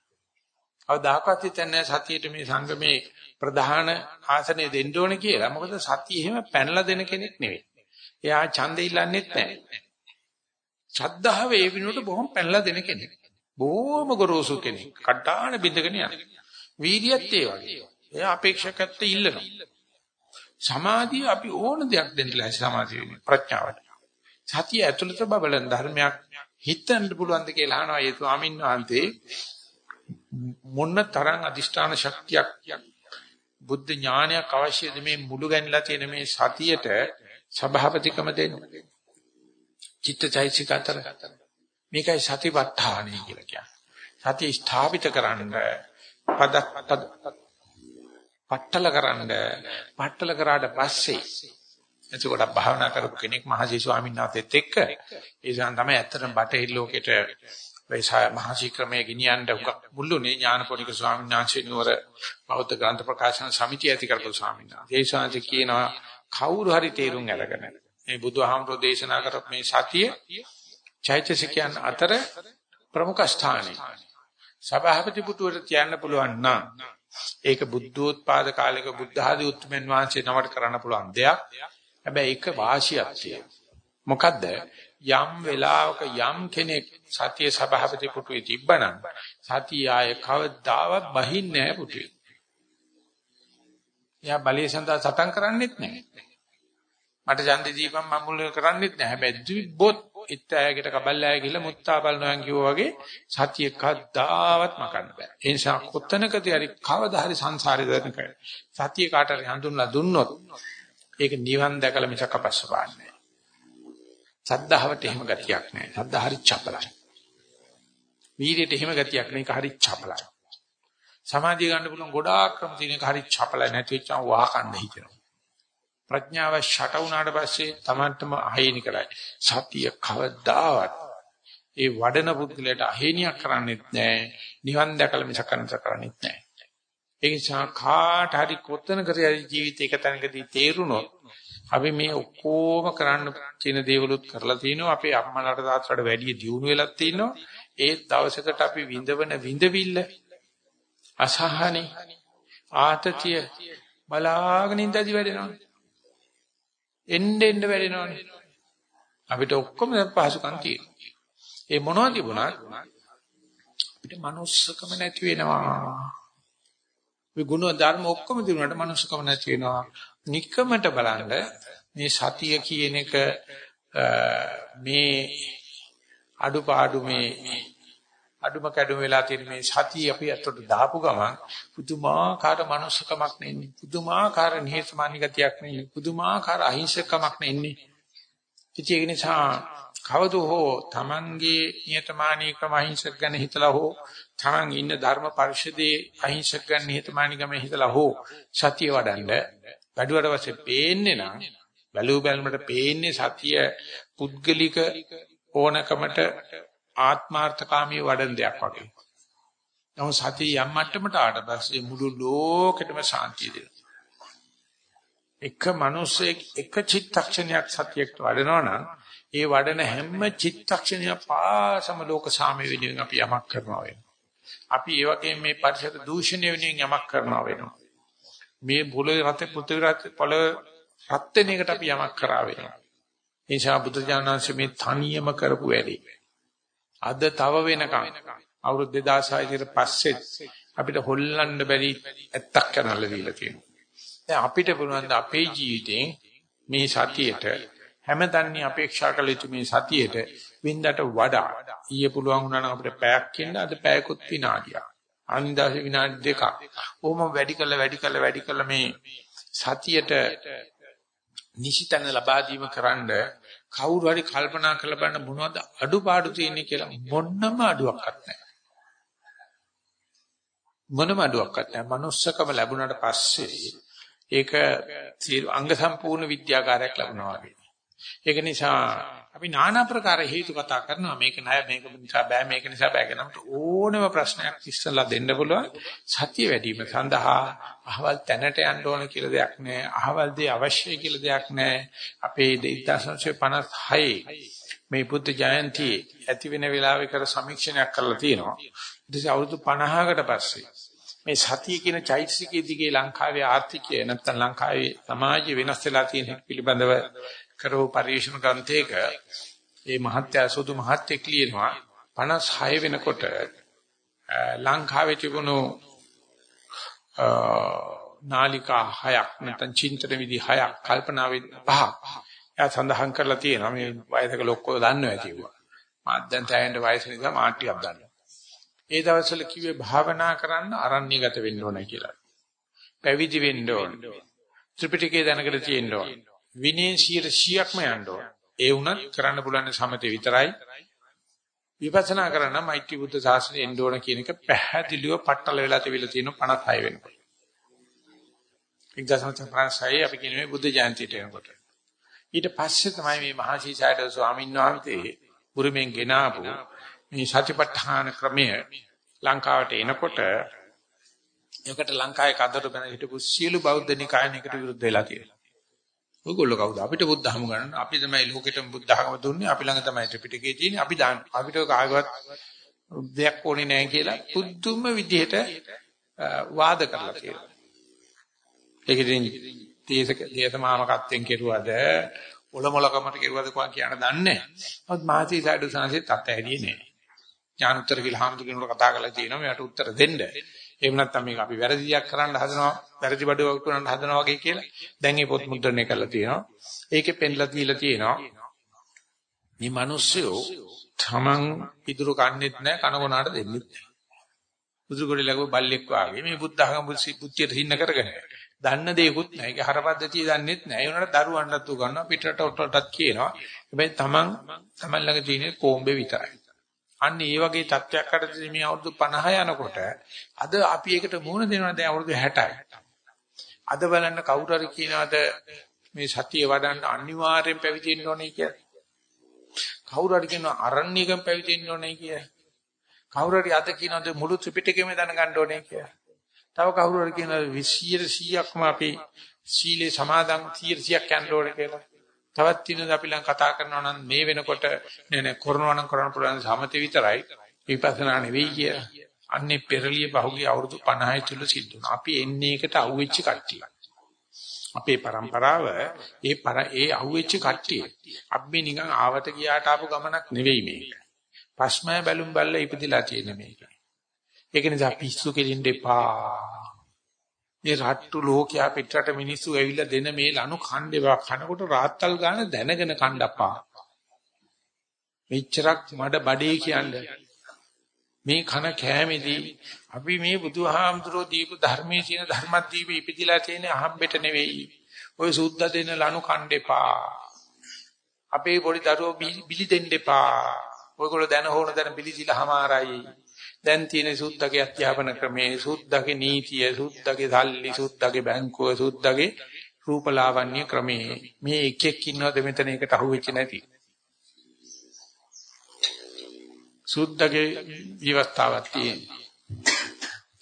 Speaker 1: කවදාකවත් හිතන්නේ සතියට මේ සංගමේ ප්‍රධාන ආසනය දෙන්න ඕනේ කියලා. මොකද සතිය එහෙම පැනලා දෙන කෙනෙක් නෙවෙයි. එයා ඡන්දෙ ඉල්ලන්නෙත් නැහැ. ශ්‍රද්ධාව ඒ විනෝඩ බොහොම පැනලා දෙන කෙනෙක්. බොහොම ගොරෝසු කෙනෙක්. කඩාන බින්දගෙන යන. වීර්යයත් ඒ වගේ. එයා අපේක්ෂකත්වයට ඉල්ලනවා. සමාධිය අපි ඕන දෙයක් දෙන්න ලැසි සමාධිය වෙන්නේ ප්‍රඥාවට. සතිය ඇතුළත බබලන ධර්මයක් හිතන්න පුළුවන්ද කියලා අහනවා ඒ ස්වාමීන් වහන්සේ මොන තරම් අදිෂ්ඨාන ශක්තියක් බුද්ධ ඥානයක් අවශ්‍යද මේ මුළු ගැන්ලා තියෙන මේ සතියට සභාපතිකම දෙන්න. චිත්තචෛසික අතර මේකයි සතිපට්ඨානය කියලා කියන්නේ. සතිය ස්ථාපිත කරන්න පද පද පට්ටල කරන්න පට්ටල කරාට පස්සේ එතකොට භාවනා කරපු කෙනෙක් මහසී ස්වාමීන් වහන්සේත් එක්ක ඒ සඳහන් තමයි ඇත්තටම බටහිර ලෝකෙට මේ මහසී ක්‍රමයේ ගෙනියන්න උගක් මුල්ලුනේ ඥානපෝනික ස්වාමීන් වහන්සේ නුවර බෞද්ධ ග්‍රන්ථ ප්‍රකාශන සමිතිය ඇති කරපු ස්වාමීන් වහන්සේ. ඒ ස්වාමීන් කියනවා කවුරු හරි තේරුම් අරගෙන මේ බුදුහාමුදුරෝ දේශනා කරපු මේ සතිය චෛතසිකයන් අතර ප්‍රමුඛ ස්ථානයි. සභාපති පුටුවට තියන්න පුළුවන් නම් ඒක බුද්ධෝත්පාද කාලයක බුද්ධ ආදී උත්මෙන් වහන්සේ නමකට කරන්න පුළුවන් දෙයක්. හැබැයි ඒක වාසියක් තියෙනවා. මොකද්ද? යම් වෙලාවක යම් කෙනෙක් සතිය සභාපති පුටුවේ තිබ්බනම් සතිය ආය කවදාවත් බහින්නේ නැහැ පුටුවේ. එයා බලයේ සඳහා සටන් කරන්නේත් නැහැ. මට ඡන්දේ දීපම් මම මුල් කරන්නේත් නැහැ. හැබැයි දුබ්බොත් ඉත්තෑයකට කබල්ලාය ගිහලා මුත්තා බලනවා කියෝ වගේ සතිය කද්දාවත් මකන්න බෑ. ඒ නිසා කොතනකදී හරි කවදා හරි සංසාරේ දරනක සතිය කාට හරි හඳුන්ලා දුන්නොත් ඒක නිවන් දැකලා මිසක් අපස්ස පාන්නේ. සද්ධාවට එහෙම ගතියක් නැහැ. සද්ධා හරි චපලයි. වීර්යයට එහෙම ගතියක් නැහැ. ඒක හරි චපලයි. සමාධිය ගන්න පුළුවන් ගොඩාක් ක්‍රම තියෙන එක හරි චපලයි නැති වෙච්චම වහකන්න හිතෙනවා. ප්‍රඥාව ෂට වුණාට පස්සේ Tamanටම අහේනි කරයි. සතිය කවදාවත් ඒ වඩන පුද්ගලයාට අහේනියක් කරන්නේත් නැහැ. නිවන් දැකලා මිසක කරන්නේත් නැහැ. ඒ නිසා කාට හරි කොතනක හරි ජීවිතයක තැනකදී තේරුණොත් අපි මේ ඔක්කොම කරන්න කියන දේවලුත් කරලා තිනවා අපේ අම්මලාට තාත්තලාට වැඩි දියුණු වෙලක් තිනවා ඒ දවසකට අපි විඳවන විඳවිල්ල අසහනේ ආතතිය බලාගෙන ඉඳදී වැඩෙනවා එන්න එන්න වැඩෙනවනේ. අපිට ඔක්කොම පහසුකම් තියෙනවා. ඒ මොනවද තිබුණත් අපිට manussකම නැති වෙනවා. මේ ගුණ ධර්ම ඔක්කොම තිබුණාට manussකම නැති වෙනවා. নিকකමට බලන්න මේ සතිය කියන එක මේ අඩුපාඩු මේ අඩුම කැඩුම වෙලා තියෙන මේ සතිය අපි අතට දාපු ගමන් පුදුමාකාර මනුස්සකමක් නෙන්නේ. පුදුමාකාර නිහතමානී ගතියක් නෙන්නේ. පුදුමාකාර අහිංසකමක් නෙන්නේ. ඒක නිසා කවදෝ හෝ Tamanගේ නියතමානීකම අහිංසක ගැන හිතලා හෝ Taman ඉන්න ධර්ම පරිශදේ අහිංසක ගැන නියතමානීකම හිතලා හෝ සතිය වඩන්න වැඩුවට පස්සේ පේන්නේ නම් බැලු බැලමට පේන්නේ සතිය පුද්ගලික ඕනකමට ආත්මార్థකාමී වඩන දෙයක් වගේ. නමුත් සතිය යම් මට්ටමට ආවට පස්සේ මුළු ලෝකෙටම ශාන්තිය දෙනවා. එක මිනිසෙක් එක චිත්තක්ෂණයක් සතියට වඩනවා නම් ඒ වඩන හැම චිත්තක්ෂණයක් පාසම ලෝක සාමය වෙනුවෙන් අපි යමක් කරනවා වෙනවා. අපි ඒ වගේම මේ පරිසර දූෂණය වෙනුවෙන් යමක් කරනවා වෙනවා. මේ පොළොවේ රත පෘථිවි රත පොළොව රත් වෙන එකට අපි යමක් කරා වෙනවා. ඒ නිසා බුදුජානනාංශ මේ තනියම කරපු වැඩේ. අද තව වෙනකන් අවුරුදු 2600 කට පස්සේ අපිට හොල්ලන්න බැරි ඇත්තක් කරනල්ල දීලා තියෙනවා. දැන් අපිට පුළුවන් අපේ ජීවිතේ මේ සතියේට හැමතැනම අපේක්ෂා කළ යුතු මේ සතියේට වින්දට වඩා ඊයේ පුළුවන් වුණා නම් අපිට පැයක් ඉන්න අද පැයකුත් විනාඩියක්. අනිදාසේ විනාඩි දෙකක්. ඕම වැඩි කළ වැඩි කළ වැඩි කළ මේ සතියට නිසිතන ලබා දීම කරන්න කවුරු හරි කල්පනා කරලා බලන්න මොනවද අඩුපාඩු තියෙන්නේ කියලා මොන්නම අඩුවක්වත් නැහැ. මොනම අඩුවක්වත් නැහැ. manussකම ලැබුණාට පස්සේ ඒක අංග සම්පූර්ණ විද්‍යාකාරයක් ලැබුණා වගේ. ඒක නිසා අපි নানা ප්‍රකාර හේතු කතා කරනවා. මේක නෑ මේක නිසා බෑ මේක නිසා බෑ කියනකට ඕනම ප්‍රශ්නයක් ඉස්සලා දෙන්න පුළුවන්. සතිය වැඩි වීම සඳහා අහවල් තැනට යන්න ඕන කියලා දෙයක් නෑ. අහවල් දේ අවශ්‍යයි කියලා දෙයක් නෑ. අපේ 1956 මේ බුද්ධ ජයන්ති ඇති වෙන වෙලාවේ කර සමීක්ෂණයක් කරලා තියෙනවා. ඊට අවුරුදු 50කට පස්සේ මේ සතිය කියන චෛතසිකයේ දිගේ ලංකාවේ ආර්ථිකය නැත්නම් ලංකාවේ සමාජය වෙනස් වෙලා තියෙන පිළිබඳව කරව පරිශන ග්‍රන්ථයක ඒ මහත්ය සුදු මහත්ෙක් ලියනවා 56 වෙනකොට ලංකාවේ තිබුණු නාලිකා හයක් නැත්නම් චින්තන විදි හයක් කල්පනා විදි පහක් එයා සඳහන් කරලා තියෙනවා. මේ වයසක ලොක්කෝ දන්නවා ඇතිවා මාත් දැන් තැයෙන්ද වයස නිසා මාත් ටිකක් දන්නවා. ඒ දවස්වල කිව්වේ භාවනා කරන්න අරණ්‍යගත වෙන්න ඕන කියලා. පැවිදි වෙන්න ඕන. ත්‍රිපිටකය දැනගෙන තියෙන්න ඕන. විනය 100%ක්ම යන්න ඕන. ඒ වුණත් කරන්න පුළුවන් සමතේ විතරයි. විපස්සනා කරන්න මෛත්‍රී බුද්ධ ශාසනය එන්න ඕන කියන එක පැහැදිලිව පట్టල වෙලා තිබිලා තියෙන 56 වෙනකොට. 1956 අපි කියන්නේ බුද්ධ ජයන්තියට එනකොට. ඊට පස්සේ තමයි මේ මහසීසාරද ස්වාමීන් වහන්සේ බුරුමෙන් ගෙනාවු මේ සතිපට්ඨාන ක්‍රමය ලංකාවට එනකොට ඒකට ලංකාවේ කදරු බැන හිටපු සියලු බෞද්ධ නිකායනයකට විරුද්ධ වෙලා තියෙනවා. ඔයගොල්ලෝ කවුද? අපිට බුද්ධ ධර්ම ගන්න. අපි තමයි ලෝකෙටම බුද්ධ ධර්ම දුන්නේ. අපි ළඟ තමයි ත්‍රිපිටකය තියෙන්නේ. අපි දාන්න. අපිට කාගවත් දෙයක් ඕනේ නැහැ කියලා පුදුම විදිහට වාද කරලා තියෙනවා. ඒක ඉතින් තේසක දේශමාමකත්වයෙන් කෙරුවද ඔලොමලකමට කෙරුවද කොහොම කියන්න දන්නේ නැහැ. නමුත් මාසී සයිඩු සංසේ තත් ඇරියේ නැහැ. ඥානෝත්තර කියලා හාමුදුරුවෝ කතා කරලා තියෙනවා. මෙයාට උත්තර දෙන්න. එහෙම නැත්නම් මේක අපි වැරදියක් කරන්න හදනවා වැරදි බඩුවක් කරන්න හදනවා වගේ කියලා දැන් මේ පොත් මුද්‍රණය කරලා තියෙනවා. ඒකේ පෙන්ලා දීලා තියෙනවා මේ මිනිස්සු තමන් පිටුරු කන්නේත් නැහැ කනගොනාට දෙන්නෙත් නැහැ බුදුගොඩේ ලගව බල්ලෙක් වාගේ මේ බුද්ධ ධර්ම බුද්ධියට හින්න කරගෙන දන්න දෙයක්වත් නැහැ ඒක හරපද්ධතිය දන්නෙත් නැහැ ඒ උනට දරුවන්ටත් උගන්වනවා පිටරට ඔටටත් කියනවා. හැබැයි තමන් තමන් ළඟ තියෙන කොම්බේ විතරයි. අන්න ඒ වගේ තත්ත්වයක් අතරදී මේ අවුරුදු 50 යනකොට අද අපි ඒකට මුහුණ දෙනවා දැන් අවුරුදු 60යි. අද බලන්න කවුරු හරි කියනවාද මේ සතිය වඩන්න අනිවාර්යෙන් පැවිදෙන්න ඕනේ කියලා. කවුරු හරි කියනවා අරණ්‍යකම් පැවිදෙන්න ඕනේ කියලා. කවුරු හරි අද කියනවාද මුළු ත්‍රිපිටකයම දැනගන්න ඕනේ කියලා. තව කවුරු හරි කියනවා 100 100ක්ම අපි සීලේ සමාදන් 100 100ක් යන්න ඕනේ කියලා. තවත් දිනක අපි ලං කතා කරනවා නම් මේ වෙනකොට නේ නේ කරනවා නම් කරන්න පුළුවන් සමතේ විතරයි විපස්සනා නෙවෙයි කියලා. අන්නේ පෙරලිය බහුගිය අවුරුදු 50 තුල සිද්ධ වුණා. අපි එන්නේ එකට අහුවෙච්ච කට්ටිය. අපේ પરම්පරාව ඒ පර ඒ අහුවෙච්ච කට්ටිය. අපි නිකන් ආවට ගියාට ආපු ගමනක් නෙවෙයි මේක. පස්මය බැලුම් බැලලා ඉපදිලා තියෙන මේක. ඒක නිසා පිස්සු කෙලින්න එපා. මේ රට්ටු ලෝකයා පිටරට මිනිස්සු ඇවිල්ලා දෙන මේ ලනු කණ්ඩේවා කනකොට රාත්තල් ගාන දැනගෙන කණ්ඩප්පා. මෙච්චරක් මඩ බඩේ කියන්නේ. මේ කන කෑමේදී අපි මේ බුදුහාමුදුරෝ දීපු ධර්මයේ තියෙන ධර්මද්වීපෙ ඉපදිලා තියෙන අහම්බෙට නෙවෙයි. ඔය සුද්ධ දෙන ලනු කණ්ඩේපා. අපේ පොඩි දරුවෝ බිලි දෙන්න එපා. ඔයගොල්ලෝ දැන හොන දැන බිලි දීලා හමාරයි. දැන් තියෙන සුද්ධගේ අධ්‍යාපන ක්‍රමේ සුද්ධගේ නීතිය සුද්ධගේ සල්ලි සුද්ධගේ බැංකුව සුද්ධගේ රූපලාවන්‍ය ක්‍රමේ මේ එක එක් ඉන්නවද මෙතන එකට අහුවෙච්ච නැති? සුද්ධගේ විවස්ථාවක් තියෙනවා.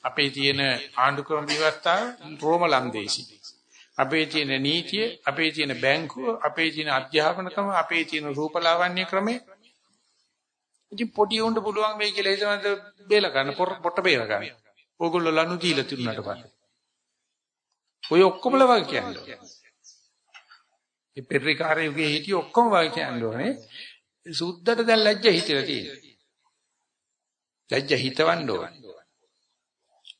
Speaker 1: අපේ තියෙන ආණ්ඩුක්‍රම විවස්ථාව රෝම ලන්දේසි අපේ තියෙන නීතිය අපේ තියෙන බැංකුව අපේ තියෙන අධ්‍යාපන ක්‍රම අපේ තියෙන රූපලාවන්‍ය ක්‍රමේ ඉතින් පොඩි උන්ට පුළුවන් වෙයි කියලා හිතනද බේල ගන්න පොට බේල ගන්න. ඕගොල්ලෝ ලනු දීලා තිබුණාට පස්සේ. ඔය ඔක්කොම වගේ කියන්නේ. මේ පෙරිකාරය යුගයේ හිටිය ඔක්කොම වගේ කියන්නේ ඕනේ. සුද්ධට දැන් ලැජ්ජ හිතලා තියෙනවා. ලැජ්ජ හිතවන්න ඕනේ.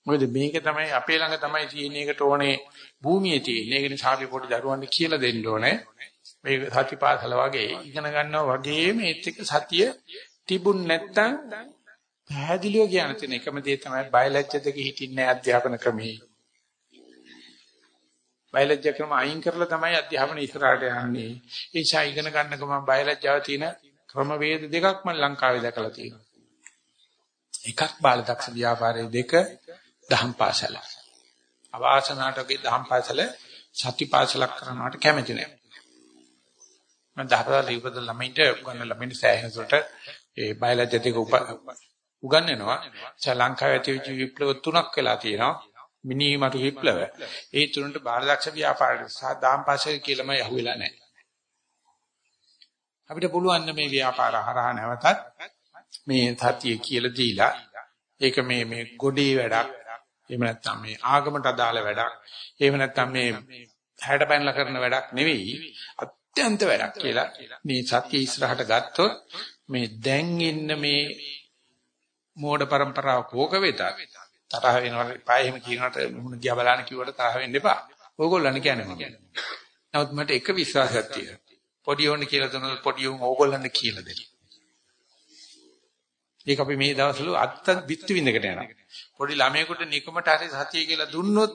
Speaker 1: මොකද මේක තමයි අපේ ළඟ තමයි තියෙන එකට ඕනේ භූමියේ තියෙන. ඒක නිසා අපි පොඩි දරුවන්ට කියලා දෙන්න ඕනේ. මේ සතිපාසල වගේ ඉගෙන ගන්නවා වගේම ඒත් එක්ක සතිය තිබුණ නැත්තම් පැහැදිලිව කියන තියෙන එකම දේ තමයි බයලජ්‍ය දෙක හිටින්නේ අධ්‍යාපන ක්‍රමයේ. බයලජ්‍ය ක්‍රම අයින් කරලා තමයි අධ්‍යාපන ඉස්සරහට යන්නේ. ඒ නිසා ඉගෙන ගන්න ගමන් බයලජ්‍යාව තියෙන ක්‍රම වේද දෙකක් මම ලංකාවේ දැකලා තියෙනවා. එකක් බාලදක්ෂ ව්‍යාපාරයේ දෙක දහම් පාසල. අවාසනාටගේ දහම් පාසල සති පාසලක් කරනවට කැමති නැහැ. මම දහවල් ඉවද ළමයින්ට උගන්න ළමයින්ට සෑහෙන සුරට ඒ බයලජ්‍ය දෙක උගන්වනවා. ශ්‍රී ලංකාවේ ඇතිවෙච්ච විප්ලව තුනක් වෙලා තියෙනවා. මිනිමතු විප්ලව. ඒ තුනට බාලදක්ෂ ව්‍යාපාරයට සහ දාම්පාසය කියලාම යහුවෙලා නැහැ. අපිට පුළුවන් මේ ව්‍යාපාර හරහා නැවතත් මේ සතිය කියලා දීලා ඒක මේ මේ ගොඩේ වැඩක් එහෙම නැත්නම් මේ ආගමට අදාළ වැඩක් එහෙම නැත්නම් මේ හැඩ පැනලා කරන වැඩක් නෙවෙයි අත්‍යන්ත වැඩක් කියලා මේ සතිය ඉස්සරහට ගත්තොත් මේ දැන් ඉන්න මේ මෝඩ પરම්පරාව කෝක වෙතත් තරහ වෙනවට එපා එහෙම කියනකට මුණ දිහා බලන්න කිව්වට තරහ වෙන්න එපා. ඕගොල්ලන් කියන්නේ මොකද? නමුත් මට එක විශ්වාසයක් තියෙනවා. පොඩි උන් කියලා දුන්නොත් පොඩි උන් ඕගොල්ලන්ට කියලා දෙන්න. ඒක අපි මේ දවස්වල අත්ත විත්ති විඳකට යනවා. පොඩි ළමයෙකුට නිකමට හරි සතිය කියලා දුන්නොත්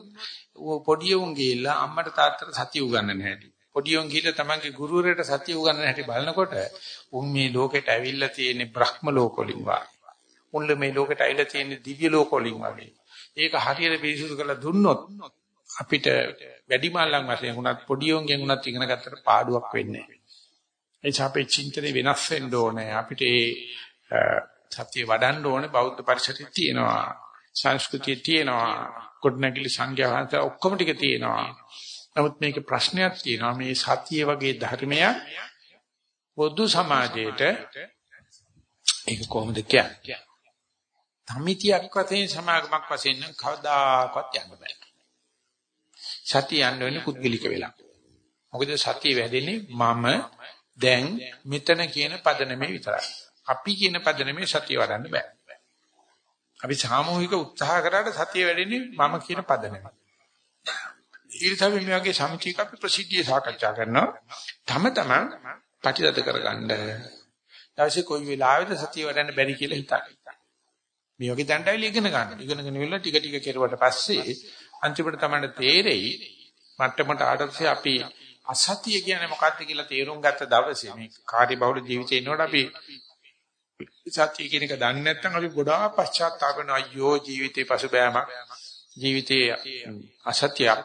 Speaker 1: පොඩි උන් ගිහිල්ලා අම්මට තාත්තට සතිය උගන්වන්න හැටි. පොඩි උන් ගිහිල්ලා තමන්ගේ ගුරුවරයාට සතිය උගන්වන්න හැටි බලනකොට උන් මේ ලෝකෙට ඇවිල්ලා තියෙන බ්‍රහ්ම ලෝකවලින් වා. උන් මේ ලෝකෙට ඇවිල්ලා තියෙන දිව්‍ය ලෝකවලින් වගේ. ඒක හරියට පිරිසුදු කරලා දුන්නොත් අපිට වැඩිමල්ලන් වශයෙන් උනත් පොඩි උන්ගෙන් උනත් ඉගෙන ගන්නට පාඩුවක් වෙන්නේ නැහැ. ඒ නිසා අපේ චින්තනේ වෙනස් වෙන්න ඕනේ. අපිට ඒ සත්‍ය වඩන්න ඕනේ බෞද්ධ පරිසරය තියෙනවා. සංස්කෘතිය තියෙනවා. ගොඩනැගිලි සංඥා වහන්ස ඔක්කොම ටික තියෙනවා. නමුත් මේක ප්‍රශ්නයක් තියෙනවා මේ සතිය වගේ ධර්මයක් පොදු සමාජයේට ඒක කොහොමද කියන්නේ? සමිතියක් වශයෙන් සමාගමක් වශයෙන් නම් කවදාකවත් යන්න බෑ. සතිය යන්න වෙන්නේ පුද්ගලික වෙලා. මොකද සතිය වැඩෙන්නේ මම දැන් මෙතන කියන පදනමේ විතරයි. අපි කියන පදනමේ සතිය වඩන්න බෑ. අපි සාමූහික උත්සාහ කරාට සතිය වැඩෙන්නේ මම කියන පදනමේ. ඊටතම මේ වගේ සමිතියක අපි ප්‍රසිද්ධිය සාකච්ඡා කරනවා. තම තමන් ප්‍රතිදත කරගන්න. ඊටසේ කොයි වෙලාවෙද සතිය වඩන්න බැරි කියලා හිතන්න. මේ වගේ දැන්ට ඇවිල්ලා ඉගෙන ගන්න. ඉගෙනගෙන ඉවරලා ටික ටික කෙරුවට පස්සේ අන්තිමට තමයි තේරෙයි මට්ටමට ආඩර්ශය අපි අසතිය කියන්නේ මොකක්ද කියලා තේරුම් ගත්ත දවසේ මේ කාර්යබහුල ජීවිතේ ඉන්නකොට අපි සතිය කියන එක දන්නේ නැත්නම් අපි ගොඩාක් පශ්චාත්තාප වෙනවා අයියෝ ජීවිතේ පසුබෑමක් ජීවිතේ අසත්‍යයක්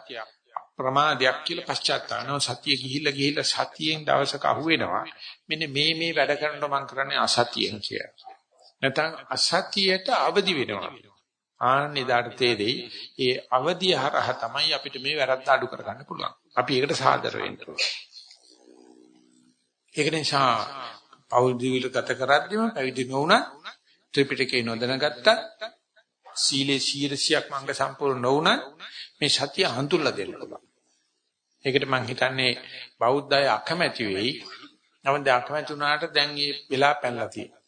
Speaker 1: ප්‍රමාදයක් කියලා පශ්චාත්තාපන සතිය ගිහිල්ලා ගිහිල්ලා සතියෙන් දවසක අහුවෙනවා මෙන්න මේ මේ වැඩ කරනකොට මම කරන්නේ අසතියෙන් කියලා නැත්නම් අසතියට අවදි වෙනවා. ආන්නේ දාට තේරෙයි. ඒ අවදිය හරහා තමයි අපිට මේ වැරද්ද අඩු කරගන්න පුළුවන්. අපි ඒකට සාදර වෙන්න ඒක නිසා පෞල් ජීවිත ගත කරද්දිම පැවිදි නොවුණා ත්‍රිපිටකේ නොදැනගත්තා සීලේ 100ක් මංග සම්පූර්ණ නොවුණා මේ සතිය හඳුල්ලා දෙන්න පුළුවන්. ඒකට මම හිතන්නේ බෞද්ධය අකමැති වෙයි. නමුත් අකමැති වුණාට දැන් මේ වෙලා පැනලා තියෙනවා.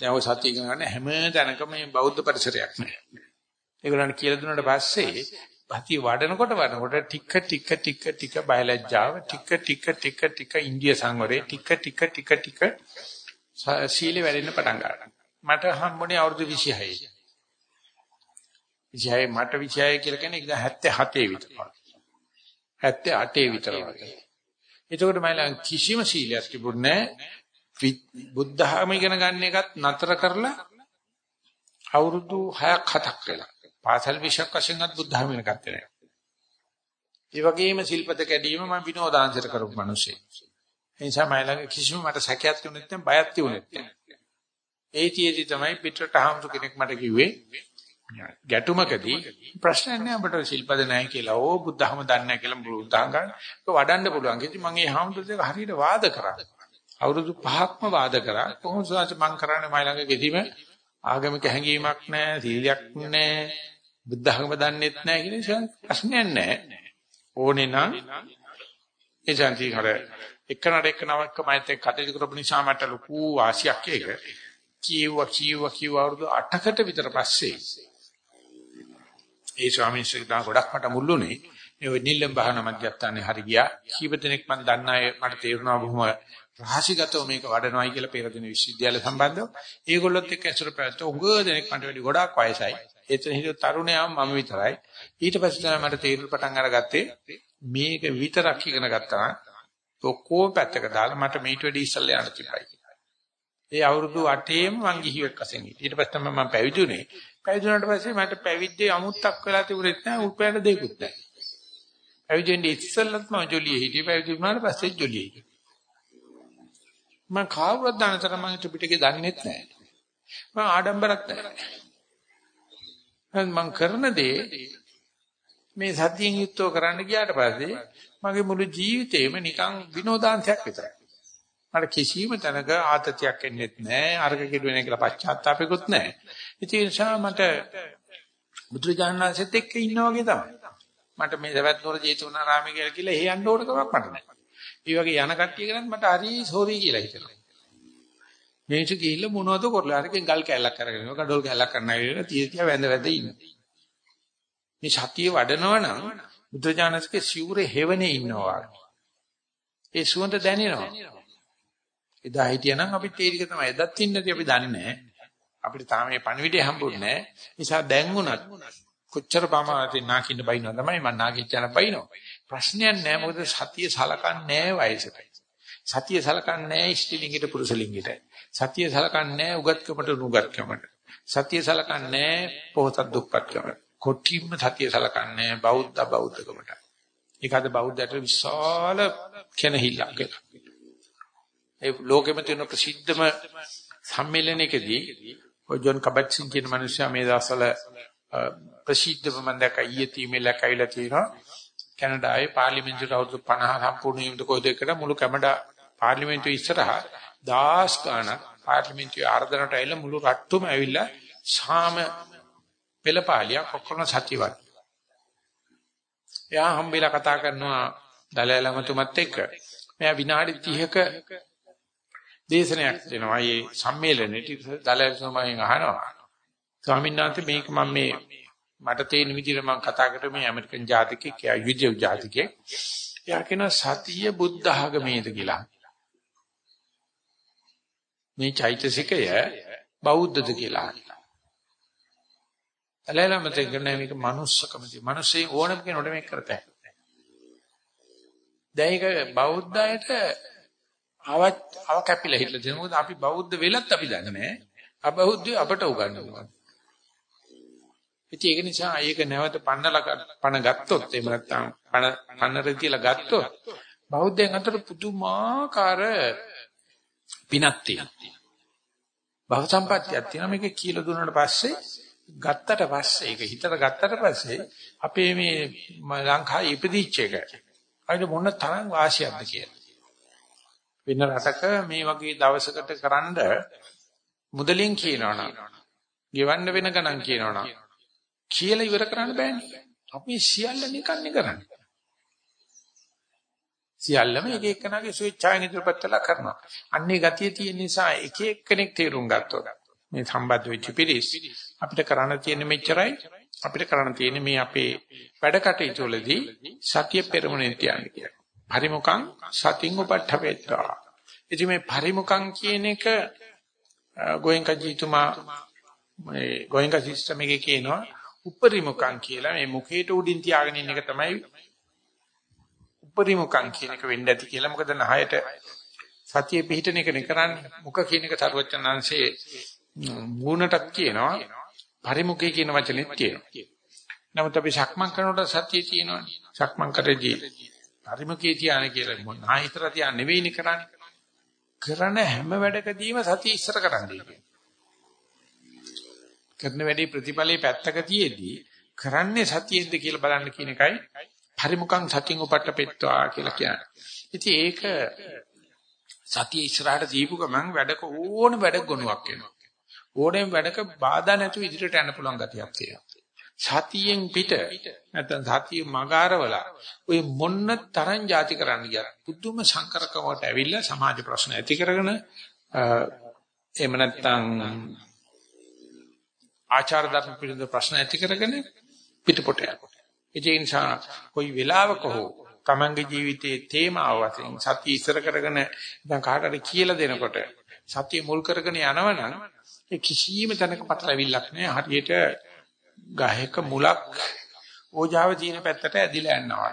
Speaker 1: දැන් ඔය සත්‍ය ඉගෙන ගන්න හැම තැනකම මේ බෞද්ධ පරිසරයක් නෑ. ඒගොල්ලන්ට කියලා දුන්නාට පස්සේ භක්තිය වඩනකොට වඩනකොට ටික ටික ටික ටික බයලජ්ජාව ටික ටික ටික ටික ඉන්දිය සංවරේ ටික ටික ටික ටික සීල වැඩෙන්න පටන් ගන්නවා. මට හම්බුනේ අවුරුදු 26. 26 මට 26 කියලා කියන්නේ 77 විතර. 78 විතර වගේ. එතකොට මම ළඟ කිසිම සීලයක් තිබුණේ නැහැ. බුද්ධ ධර්ම ඉගෙන ගන්න එකත් නතර කරලා අවුරුදු 6ක් 7ක් වෙලා. පාසල් විෂයක් වශයෙන්වත් බුද්ධ ධර්ම ඉගෙන ගත්තේ නැහැ. ඒ වගේම සිල්පද කැඩීම මම විනෝදාංශයට කරපු මිනිස්සෙක්. ඒ නිසා මම ළඟ කිසිම මට සැකයක් තිබුණෙත් නැහැ බයක් තිබුණෙත් නැහැ. ඒතියෙදි තමයි පිටරට හාමුදුර කෙනෙක් මට කිව්වේ ගැටුමකදී ප්‍රශ්නයක් නෑ අපිට ශිල්පද නැහැ කියලා. ඕ බුද්ධහම දන්නේ නැහැ කියලා බුද්ධහම ගන්න. ඒක වඩන්න පුළුවන්. කිසි මම මේ හාමුදුර දෙක හරියට වාද කරා. අවුරුදු 5ක්ම වාද කරා. කොහොමද මම කරන්නේ මයි ළඟ කිසිම ආගමික හැඟීමක් නැහැ, සීලයක් නැහැ, බුද්ධහම දන්නේත් නැහැ කියන ප්‍රශ්නයක් නැහැ. ඕනේ නම් ඒ ජාන්ති හර එක්කනට එක්කනවක් මයිත් එක්ක කටයුතු කරපු නිසා මට ලොකු වාසියක් ඒක. කියුවා කියුවා කියුවා අවුරුදු 8කට විතර පස්සේ ඒ ස්වාමීන් වහන්සේ දා ගොඩක් මට මුල්ුනේ මේ නිල්ලම් බහන මධ්‍යස්ථානේ හරි ගියා. කීප දෙනෙක් මම දන්න අය මට තේරුණා බොහොම රහසිගතව මේක වඩනවායි කියලා පෙර දින විශ්වවිද්‍යාල සම්බන්ධව. ඒගොල්ලොත් එක්ක ඇසුර පැවැත්ත උග දෙනෙක් මට වැඩි ගොඩක් වයසයි. එතන හිටිය තරුණයා මම විතරයි. ඊට පස්සේ තමයි මට තේරුම් පටන් අරගත්තේ මේක විතරක් ඉගෙන ගත්තා ඔක්කොම පැත්තක දාලා මට මීට වැඩි ඉස්සල්ලා යන්න තිබයි ඒ අවුරුදු 8ේම මං ගිහිවෙක් වශයෙන් හිටියා. ඊට පස්සේ තමයි මම පැවිදුනේ. පැවිදුනාට පස්සේ මට පැවිද්දේ අමුත්තක් වෙලා තිබුණෙත් නෑ උපයන දෙයක්වත් නෑ. පැවිදෙන්නේ ඉස්සෙල්ලත් මම ජොලියේ හිටියේ. පැවිදි වුණාට පස්සේ ජොලියේ හිටියා. මම කාවුවත් දානතර මම ත්‍රිපිටකේ දන්නෙත් නෑ. මම ආඩම්බරත් නෑ. මම කරන දේ මේ සතියෙන් යුක්තව කරන්න ගියාට පස්සේ මගේ මුළු ජීවිතේම නිකන් විනෝදාංශයක් විතරයි. මට කිසිම තැනක ආතතියක් එන්නේත් නැහැ. අර්ග කෙරුවේ නැහැ කියලා පශ්චාත්තාපෙකුත් නැහැ. ඉතින් ඒ නිසා මට බුදුරජාණන්සෙත් එක්ක ඉන්නා වගේ තමයි. මට මේ දවස් නුවර ජේතවනාරාමයේ කියලා කියලා එහෙ යන්න ඕන කමක් මට නැහැ. ඒ වගේ යන කට්ටිය කරත් මට හරි සෝරි කියලා හිතෙනවා. මේක ගිහිල්ලා මොනවද කරලා අරකින් ගල් කැල්ලක් අරගෙන කඩොල් කැල්ලක් කරන්න ඇවිල්ලා තිය තිය වැඳ වැඳ ඉන්න. මේ සතිය වඩනවා නම් බුදුරජාණන්සේගේ සිවුරේ හේවනේ ඉන්නවා. ඒ සුවඳ දැනෙනවා. එදා හිටියනම් අපි තේරික තමයි. එදත් ඉන්නදී අපි දන්නේ නැහැ. අපිට තාම මේ පණිවිඩය හම්බුනේ නැහැ. නිසා දැන් උනත් කොච්චර පමාතින් නාකින්න බයිනවා තමයි මම නාකිච්චන බයිනවා. ප්‍රශ්නයක් නැහැ මොකද සතිය සලකන්නේ නැහැ වයසට. සතිය සලකන්නේ නැහැ ස්ත්‍රීලිංගිට පුරුෂලිංගිට. සතිය සලකන්නේ නැහැ උගත්කමට නුගත්කමට. සතිය සලකන්නේ නැහැ පොහොසත් දුප්පත්කමට. කොටිම්ම සතිය සලකන්නේ බෞද්ධ බෞද්ධකමට. ඒක අද බෞද්ධයට විශාල කෙනහිල්ලක් කියලා. ඒ ලෝකෙම තියෙන ප්‍රසිද්ධම සම්මේලනයකදී ඔය ජොන් කබට්සින් කියන මිනිස්සයා මේ දවස්වල ප්‍රසිද්ධම මම දැක්ක ඊයේ තීමේලක් ඇවිල්ලා තියෙනවා කැනඩාවේ පාර්ලිමේන්තුවට අවුරුදු 50 සම්පූර්ණ වීමට කොයිද එකට මුළු කැමඩා පාර්ලිමේන්තුව ඉස්සරහා දාස් ගාණක් පාර්ලිමේන්තුවේ ආර්දනට ඇවිල්ලා මුළු රට්ටුම ඇවිල්ලා සාම පෙළපාලියක් ඔක්කොම සතියවත්. එයා හම්බෙලා කතා කරනවා දලයි ළමතුමත් එක්ක. මෙයා විනාඩි 30ක දේශනයක් දෙනවා. මේ සම්මේලනෙට දලයන්සමයෙන් අහනවා. ස්වාමීන් වහන්සේ මේක මම මේ මට තේරෙන විදිහට මම කතා කරේ මේ ඇමරිකන් ජාතිකයෙක්, එයා යුදෙව් ජාතිකයෙක්. එයා කියන සතිය බුද්ධ ආගමේද කියලා. මේ චෛතසිකය බෞද්ධද කියලා. එලෙලම තේරෙන මේක manussකමදී. මිනිස්සේ ඕනම කෙනෙකුට මේක කරතයි. දැන් ඒක බෞද්ධයට ආවත් අව කැපිලා හිටලා තියෙනවා. මොකද අපි බෞද්ධ වෙලත් අපි දන්නේ නැහැ. අබෞද්ධය අපට උගන්වනවා. ඉතින් ඒක නිසා ඒක නැවත පන්නලා පණ ගත්තොත් එහෙම නැත්නම් පණ පන්නර කියලා ගත්තොත් බෞද්ධයන් අතර පුදුමාකාර පිනක් තියෙනවා. භව සම්පත්තියක් තියෙනවා මේක කියලා දුන්නාට පස්සේ ගත්තට පස්සේ ඒක හිතට ගත්තට පස්සේ අපේ මේ ලංකාවේ ඉපදිච්ච එක අයිද මොන තරම් වාසියක්ද කියලා. වෙන රටක මේ වගේ දවසකට කරන්ඩ මුදලින් කියනවනම් ගෙවන්න වෙන ගණන් කියනවනම් කියලා ඉවර කරන්න බෑනේ. අපි සියල්ල නිකන්නේ කරන්නේ. සියල්ලම එක එක්කෙනාගේ ස්වේච්ඡාවෙන් ඉදිරිපත් කළා කරනවා. අන්නේ ගතිය තියෙන නිසා එක එක්කෙනෙක් තේරුම් ගත්තොත් මේ සම්බන්ධ වෙච්ච පිරිස් අපිට කරන්න තියෙන මෙච්චරයි අපිට කරන්න තියෙන මේ අපේ වැඩ කටයුතු වලදී සතිය පෙරමුණෙන් තියන්න කියලා. පරිමුඛං සතින් උපට්ඨපෙත්තා. ඉතින් මේ පරිමුඛං කියන එක ගෝයන්කජීතුමා මේ ගෝයන්ක සිස්ටම් එකේ කියනවා උපරිමුඛං කියලා මේ මුඛයට උඩින් තියාගෙන ඉන්න එක තමයි උපරිමුඛං කියන එක වෙන්න ඇති කියලා. මොකද නහයට සතිය පිහිටන එක නේ කරන්නේ. මුඛ කියන එක සරුවචනාංශයේ මූණටත් කියනවා. පරිමුඛය කියන වචනේත් කියනවා. නමුත් අපි සක්මන් කරනකොට සතිය තියෙනවනේ. සක්මන් කරේදී පරිමුඛය තියාන කියලා මොන ආහිතර තියා නෙවෙයිනේ කරන්නේ. කරන හැම වැඩකදීම සතිය ඉස්සර කරන්නේ කියන්නේ. කරන වැඩේ ප්‍රතිඵලයේ පැත්තක තියේදී කරන්නේ සතියෙන්ද කියලා බලන්න කියන එකයි පරිමුඛං සතියෙන් උපට්ඨපෙත්වා කියලා කියන්නේ. ඉතින් ඒක සතිය ඉස්සරහට දීපු ගමන් වැඩක ඕන වැඩ ගොනුවක් වෙනවා. ඕනෙම වැඩක බාධා නැතුව ඉදිරියට යන්න පුළුවන් ගතියක් තියෙනවා. සතියෙන් පිට නැත්නම් සතිය මගාරවලා ඔය මොන්න තරම් ಜಾති කරන්න කියලා පුදුම සංකරකමකට ඇවිල්ලා සමාජ ප්‍රශ්න ඇති කරගෙන එහෙම නැත්නම් ආචාර ධර්ම පිළිබඳ ප්‍රශ්න ඇති කරගෙන පිටපොට යනවා. ඒ නිසා કોઈ වෙලාවක හෝ තමන්ගේ ජීවිතයේ තේමාව වශයෙන් සතිය ඉස්සර කරගෙන නැත්නම් කාට හරි කියලා දෙනකොට සතිය මුල් කරගෙන යනවනම් ඒ කිසියම් තැනක පටලවිල්ලක් නැහැ. හරියට ගහක මුලක් ඕජාව තියෙන පැත්තට ඇදිලා යනවා.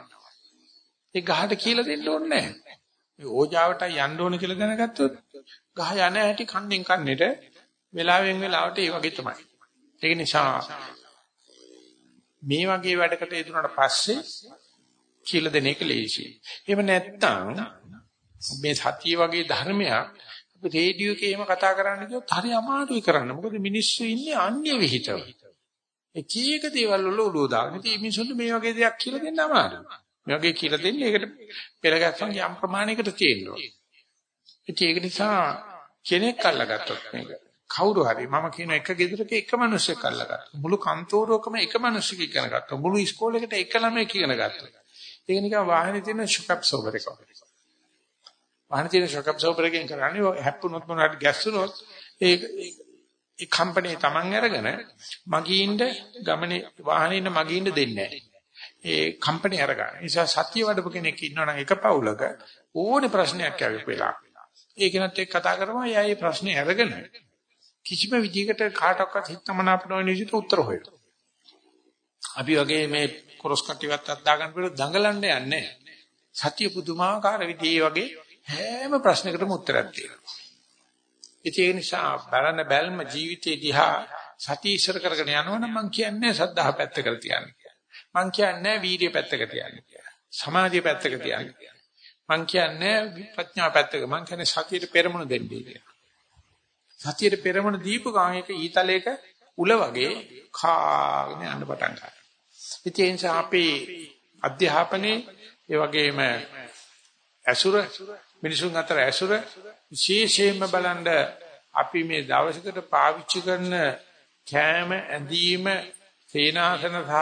Speaker 1: ඒ ගහට කියලා දෙන්න ඕනේ නෑ. මේ ඕජාවට යන්න ඕනේ කියලා දැනගත්තොත් ගහ යන හැටි කන්නෙන් කන්නේට වෙලාවෙන් වෙලාවට ඒ වගේ තමයි. ඒක නිසා මේ වගේ වැඩකට යෙදුනට පස්සේ කියලා දෙන එක ලේසියි. එහෙම නැත්නම් මේ සතිය වගේ ධර්මයක් අපි රේඩියෝ එකේ එහෙම කතා කරන්න ගියොත් හරි අමාරුයි කරන්න. මොකද මිනිස්සු ඉන්නේ අන්‍ය විහිිතව. එක එක දේවල් වල ඔළුව දාගෙන ඉතින් මිනිස්සුන්ට මේ වගේ දෙයක් කියලා දෙන්න අමාරුයි. මේ වගේ කියලා දෙන්නේ ඒකට පෙරගස්සන් යම් ප්‍රමාණයකට තියෙනවා. ඉතින් ඒක නිසා කෙනෙක් අල්ලගත්තොත් මේක කවුරු හරි මම කියන එක ගෙදරක එක මිනිහෙක් අල්ලගත්තා. මුළු කන්තෝරුවකම එක මිනිහෙක් ඉගෙන ගත්තා. මුළු ඉස්කෝලේකට එක ළමයෙක් ඉගෙන ගත්තා. ඒක නිකන් වාහනේ තියෙන ෂොක් ඇබ්සෝබර් එක වගේ. වාහනේ තියෙන ෂොක් ඇබ්සෝබර් එකෙන් කරන්නේ හැප්පුණොත් මොනවාට ගැස්සුනොත් ඒ ඒ කම්පැනි තමන් අරගෙන මගීන්ද ගමනේ වාහනේ ඉන්න මගීන්ද දෙන්නේ ඒ කම්පැනි අරගන්න. ඒ නිසා සත්‍ය වඩපු කෙනෙක් ඉන්නවනම් එක පවුලක ඕනේ ප්‍රශ්නයක් ආවෙ වෙලා. ඒකනත් එක්ක කතා කරපුවා එයා මේ ප්‍රශ්නේ අරගෙන කිසිම විදිහකට කාටවත් හිතමනාප නොවන විදිහට උත්තර හොයනවා. අපි වගේ මේ කොරස් කට්ටියවත් අද්දා ගන්න පිළ දඟලන්න යන්නේ සත්‍ය පුදුමාකාර විදිහේ වගේ හැම ප්‍රශ්නයකටම උත්තරයක් තියෙනවා. ඒ නිසා බලන බැල්ම ජීවිතේ දිහා සතිය ඉස්සර කරගෙන යනවනම් මම කියන්නේ සද්ධා පැත්තකට තියන්න කියලා. මම කියන්නේ වීර්ය පැත්තක තියන්න කියලා. සමාධිය පැත්තක තියන්න කියලා. මම කියන්නේ ප්‍රඥා පැත්තක මම කියන්නේ සතියට පෙරමුණ දෙන්නේ කියලා. සතියට පෙරමුණ දීපු ගාමයක ඊතලයක උල වගේ කාගෙන යන්න පටන් ගන්නවා. ඉතින් ඒ නිසා අපේ අධ්‍යාපනයේ ඒ වගේම ඇසුර මිනිසුන් අතර ඇසුර විශේෂයෙන්ම බලන්න අපි මේ දවසකට පාවිච්චි කරන කෑම ඇඳීම සේනාසන සහ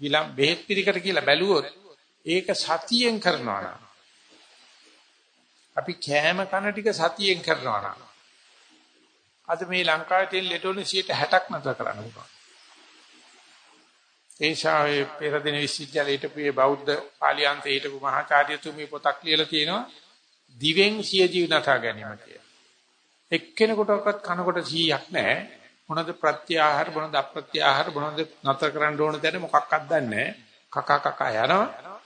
Speaker 1: ගිලම් බෙහෙත් පිළිකර කියලා බැලුවොත් ඒක සතියෙන් කරනවා නම් අපි කෑම කන ටික සතියෙන් කරනවා නම් අද මේ ලංකාවේ තියෙන ලෙඩවල 60ක් නතර කරන්න පුළුවන්. ඒ ශාවේ පෙරදින විශ්වවිද්‍යාලයට පිය බෞද්ධ පාලියන්තේ හිටපු මහාචාර්යතුමි පොතක් ලියලා තියෙනවා දිවෙන් සිය ජීව නතා ගැනීම කියලා. එක්කෙනෙකුටවත් කනකොට 100ක් නැහැ. මොනවද ප්‍රත්‍යාහාර මොනවද අප්‍රත්‍යාහාර මොනවද නතර කරන්න ඕන තැන මොකක්වත් දන්නේ නැහැ. කකා කකා යනවා.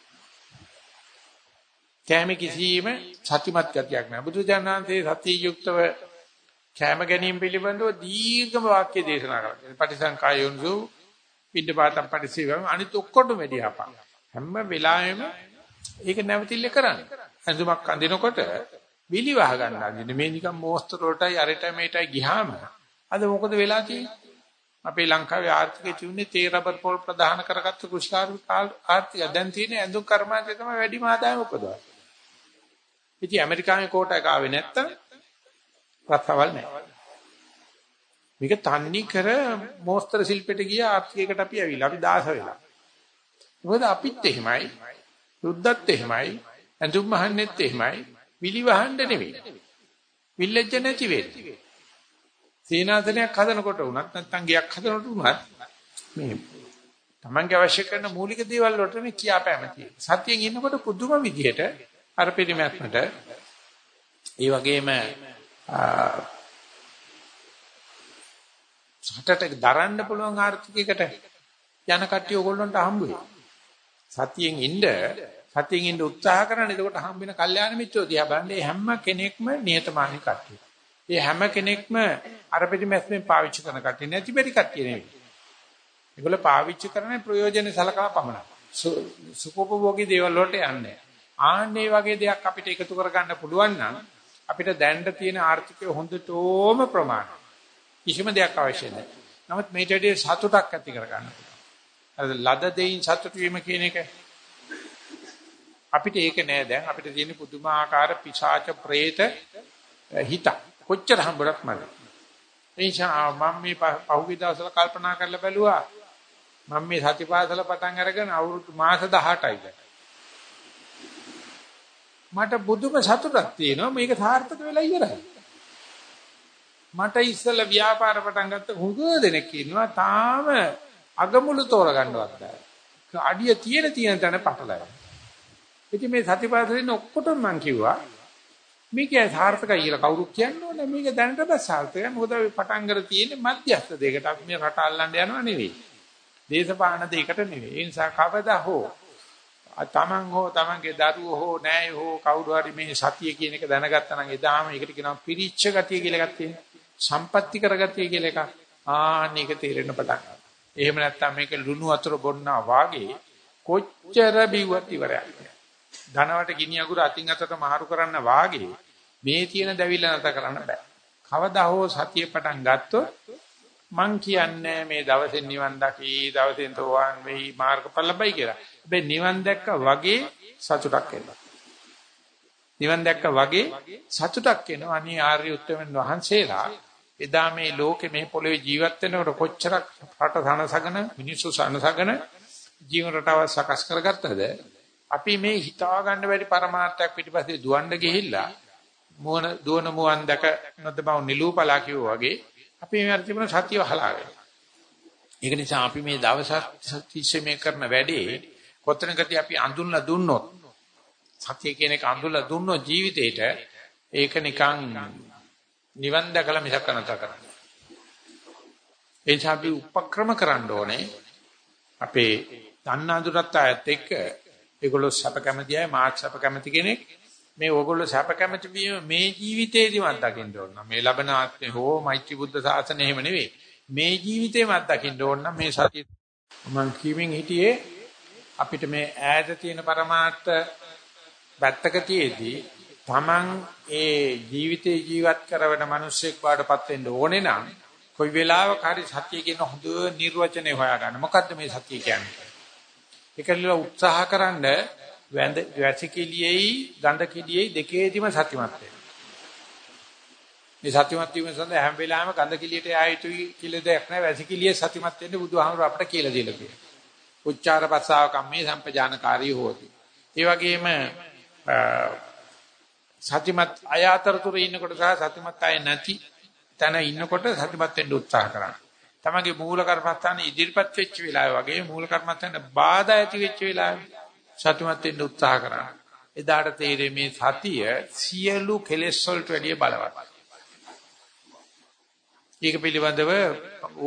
Speaker 1: කැමේ කිසිම සත්‍යමත් ගතියක් නැහැ. බුදුජානනාංශයේ සත්‍ය යුක්තව කැම ගැනීම පිළිබඳව දීර්ඝම වාක්‍ය දේශනා කරනවා. පටිසංකායොන්සු පිටපාතම් පරිසීවම අනිත් ඔක්කොටම වැඩි අපා. හැම වෙලාවෙම ඒක නැවතිල්ල කරන්නේ. ඇඳුමක් අඳිනකොට විලි වහ ගන්න අඳින්නේ මේ නිකන් මෝස්තර වලටයි අරට මේටයි ගියාම අද මොකද වෙලා තියෙන්නේ? අපේ ලංකාවේ ආර්ථිකය තියුනේ තේ රබර් පොල් ප්‍රධාන කරගත්තු කෘෂිකාර්මික ආර්ථිකය දැන් තියෙන ඇඳුම් කර්මාන්තය තමයි වැඩිම ආදායම උපදවන්නේ. ඉතින් ඇමරිකාවේ කෝටා එක ආවේ නැත්තම් රස්සාවල් නැහැ. මේක තන්නේ කර මෝස්තර ශිල්පෙට ගිය ආර්ථිකයකට අපි ඇවිල්ලා අපි දාස වෙලා. මොකද අපිත් එහෙමයි. සුද්දත් එහෙමයි. ඇඳුම් මහන්නෙත් එහෙමයි. විලි වහන්න නෙවෙයි. විල්ලෙජ්ජ නැති වෙන්නේ. සීනාසනයක් හදනකොට උනත් නැත්නම් ගයක් හදනකොට උනත් මේ Tamange අවශ්‍ය කරන මූලික දේවල් වලට මේ කියාපෑම තියෙනවා. සතියෙන් ඉන්නකොට පුදුම විදිහට අර පිළිමයක්මට ඒ වගේම සටට දරන්න පුළුවන් ආර්ථිකයකට යන කට්ටිය ඕගොල්ලන්ට හම්බ වෙයි. සතියෙන් ඉන්න සතියෙන් ඉන්න උත්සාහ කරන එතකොට හම්බෙන කල්යාණ මිත්‍රෝ දිහා බලන්නේ හැම කෙනෙක්ම නියතමානී කට්ටිය. ඒ හැම කෙනෙක්ම අර පිටිමැස්මෙන් පාවිච්චි කරන කට්ටිය නැති බැරි කට්ටිය නෙවෙයි. ඒගොල්ලෝ පාවිච්චි කරන්නේ ප්‍රයෝජන සලකා පමණයි. සුඛෝපභෝගී දේවල් වලට යන්නේ. ආන්නේ වගේ දෙයක් අපිට එකතු කරගන්න පුළුවන් නම් අපිට දැනට තියෙන ආර්ථිකය හොඳටම ප්‍රමාණයි. කිසිම දෙයක් අවශ්‍ය නැහැ. නමුත් මේටදී සතුටක් ඇති කරගන්න පුළුවන්. ලද දෙයින් සතුට වීම කියන එක අපිට ඒක නෑ. දැන් අපිට තියෙන පුදුමාකාර පිශාච പ്രേත හිත කොච්චර හම්බුරක් මම එනිසා මම මේ පහුගිය දවස්වල කල්පනා කරලා බැලුවා. මම මේ සතිපාසල පටන් අරගෙන අවුරුදු මාස 18යි දැන්. මට බුදුම සතුටක් තියෙනවා. මේක සාර්ථක වෙලා ඉවරයි. මට ඉස්සෙල්ලා ව්‍යාපාර පටන් ගත්ත හුඟ දෙනෙක් ඉන්නවා. තාම අගමුළු තෝරගන්නවත් බැහැ අඩිය තියෙන තියෙන තැන පටලයි. ඉතින් මේ සතිපාසලෙන් ඔක්කොටම මම කිව්වා මේක සාර්ථකයි කියලා කවුරුත් කියන්න ඕනේ. මේක දැනටම සාර්ථකයි. මොකද අපි පටන් කර තියෙන්නේ මධ්‍යස්ථ දෙයකට. අපි මේ රට අල්ලන්න යනවා නෙවෙයි. දේශපාලන දෙයකට නෙවෙයි. ඒ නිසා කවදා හෝ තමන් හෝ තමන්ගේ දරුවෝ හෝ නෑය හෝ කවුරු හරි මේ සතිය කියන එක දැනගත්තා නම් එදාම ඒකට කියනවා පිරිච්ච ගතිය කියලා එකක් තියෙනවා. සම්පත්‍ති කරගතිය කියලා එකක්. ආන්න ඒක තේරෙන්න පටන් ගන්නවා. එහෙම නැත්නම් මේක ලුණු වතුර බොන්නා වාගේ කොච්චර බිව්වත් ඉවරයක් නෑ. ධනවට ගිනි අඟුර අතින් අතට මහරු කරන්න වාගේ මේ තියෙන දැවිල්ල නැත කරන්න බෑ. කවදා හෝ සතිය පටන් ගත්තොත් මං කියන්නේ මේ දවසෙන් නිවන් දකි දවසෙන් තෝවන් වෙයි මාර්ගඵල ලැබයි කියලා. හැබැයි නිවන් දැක්ක වගේ සතුටක් එනවා. නිවන් දැක්ක වගේ සතුටක් එනවා. අනේ ආර්ය උත්තමයන් වහන්සේලා එදා මේ ලෝකේ මේ පොළවේ ජීවත් වෙනකොට කොච්චරක් රට සනසගෙන මිනිස්සු සනසගෙන ජීවන රටාව සකස් කරගත්තද අපි මේ හිතා ගන්න බැරි પરමාර්ථයක් පිටිපස්සේ දුවන්න ගිහිල්ලා මොන දුවන මුවන් දැක නොදබව නිලූපලා කිව්වා වගේ අපි මේ අර තිබුණ සතිය හලාගෙන. ඒක නිසා අපි මේ දවස් තිස්සේ මේ කරන වැඩේ කොතනකදී අපි අඳුන්ලා දුන්නොත් සතිය කියන එක අඳුන්ලා දුන්නොත් ජීවිතේට ඒක නිකන් නිවන් දැකලා මිසක් නැත කරන්නේ. ඒ නිසා අපි උපක්‍රම කරන්න ඕනේ අපේ දන්නාඳුරත් ආයත් එක්ක ඒගොල්ලෝ සැප කැමති අය මාක් සැප කැමති කෙනෙක් මේ ඕගොල්ලෝ සැප කැමති වීම මේ ජීවිතේදීමත් දකින්න ඕන. මේ ලබන ආත්මේ හෝ මෛත්‍රී බුද්ධ සාසනය එහෙම නෙවෙයි. මේ ජීවිතේමත් දකින්න ඕන මේ සතිය මම කියමින් හිටියේ අපිට මේ ඈත තියෙන પરමාර්ථ වැත්තක තියේදී Taman ඒ ජීවිතේ ජීවත් කරවන මිනිස්සෙක් වාඩපත් වෙන්න ඕනේ නම් කොයි වෙලාවක හරි සත්‍ය කියන හොඳ නිර්වචනය හොයාගන්න. මොකද්ද මේ සත්‍ය කියන්නේ? ඒකල උත්සාහකරනද වැඳ වැසිකිළියේයි ගඳ කිළියේයි දෙකේදීම සත්‍යමත් වෙනවා. මේ සත්‍යමත් වීම සඳහා හැම වෙලාවෙම ගඳ කිළියට ආයතුයි කියලා දෙයක් නැහැ වැසිකිළියේ සත්‍යමත් වෙන්න බුදුහාමුදුර අපට කියලා දීලා තියෙනවා. උච්චාර පස්සාව කම්මේ සම්පජානකාරී හෝති. ඒ වගේම සත්‍යමත් අයාතරතුර ඉන්නකොට සහ සත්‍යමත් අය නැති තැන ඉන්නකොට සත්‍යමත් වෙන්න උත්සාහ කරනවා. තමගේ මූල කර්මස්ථානේ ඉදිරිපත් වෙච්ච වෙලාව වගේ මූල කර්මස්ථානේ බාධා ඇති වෙච්ච වෙලාවේ සතුටුමත් වෙන්න උත්සාහ කරනවා. එදාට තේරෙන්නේ මේ සතිය සියලු කෙලෙස් වලට වැඩිය බලවත්. ඒක පිළිබඳව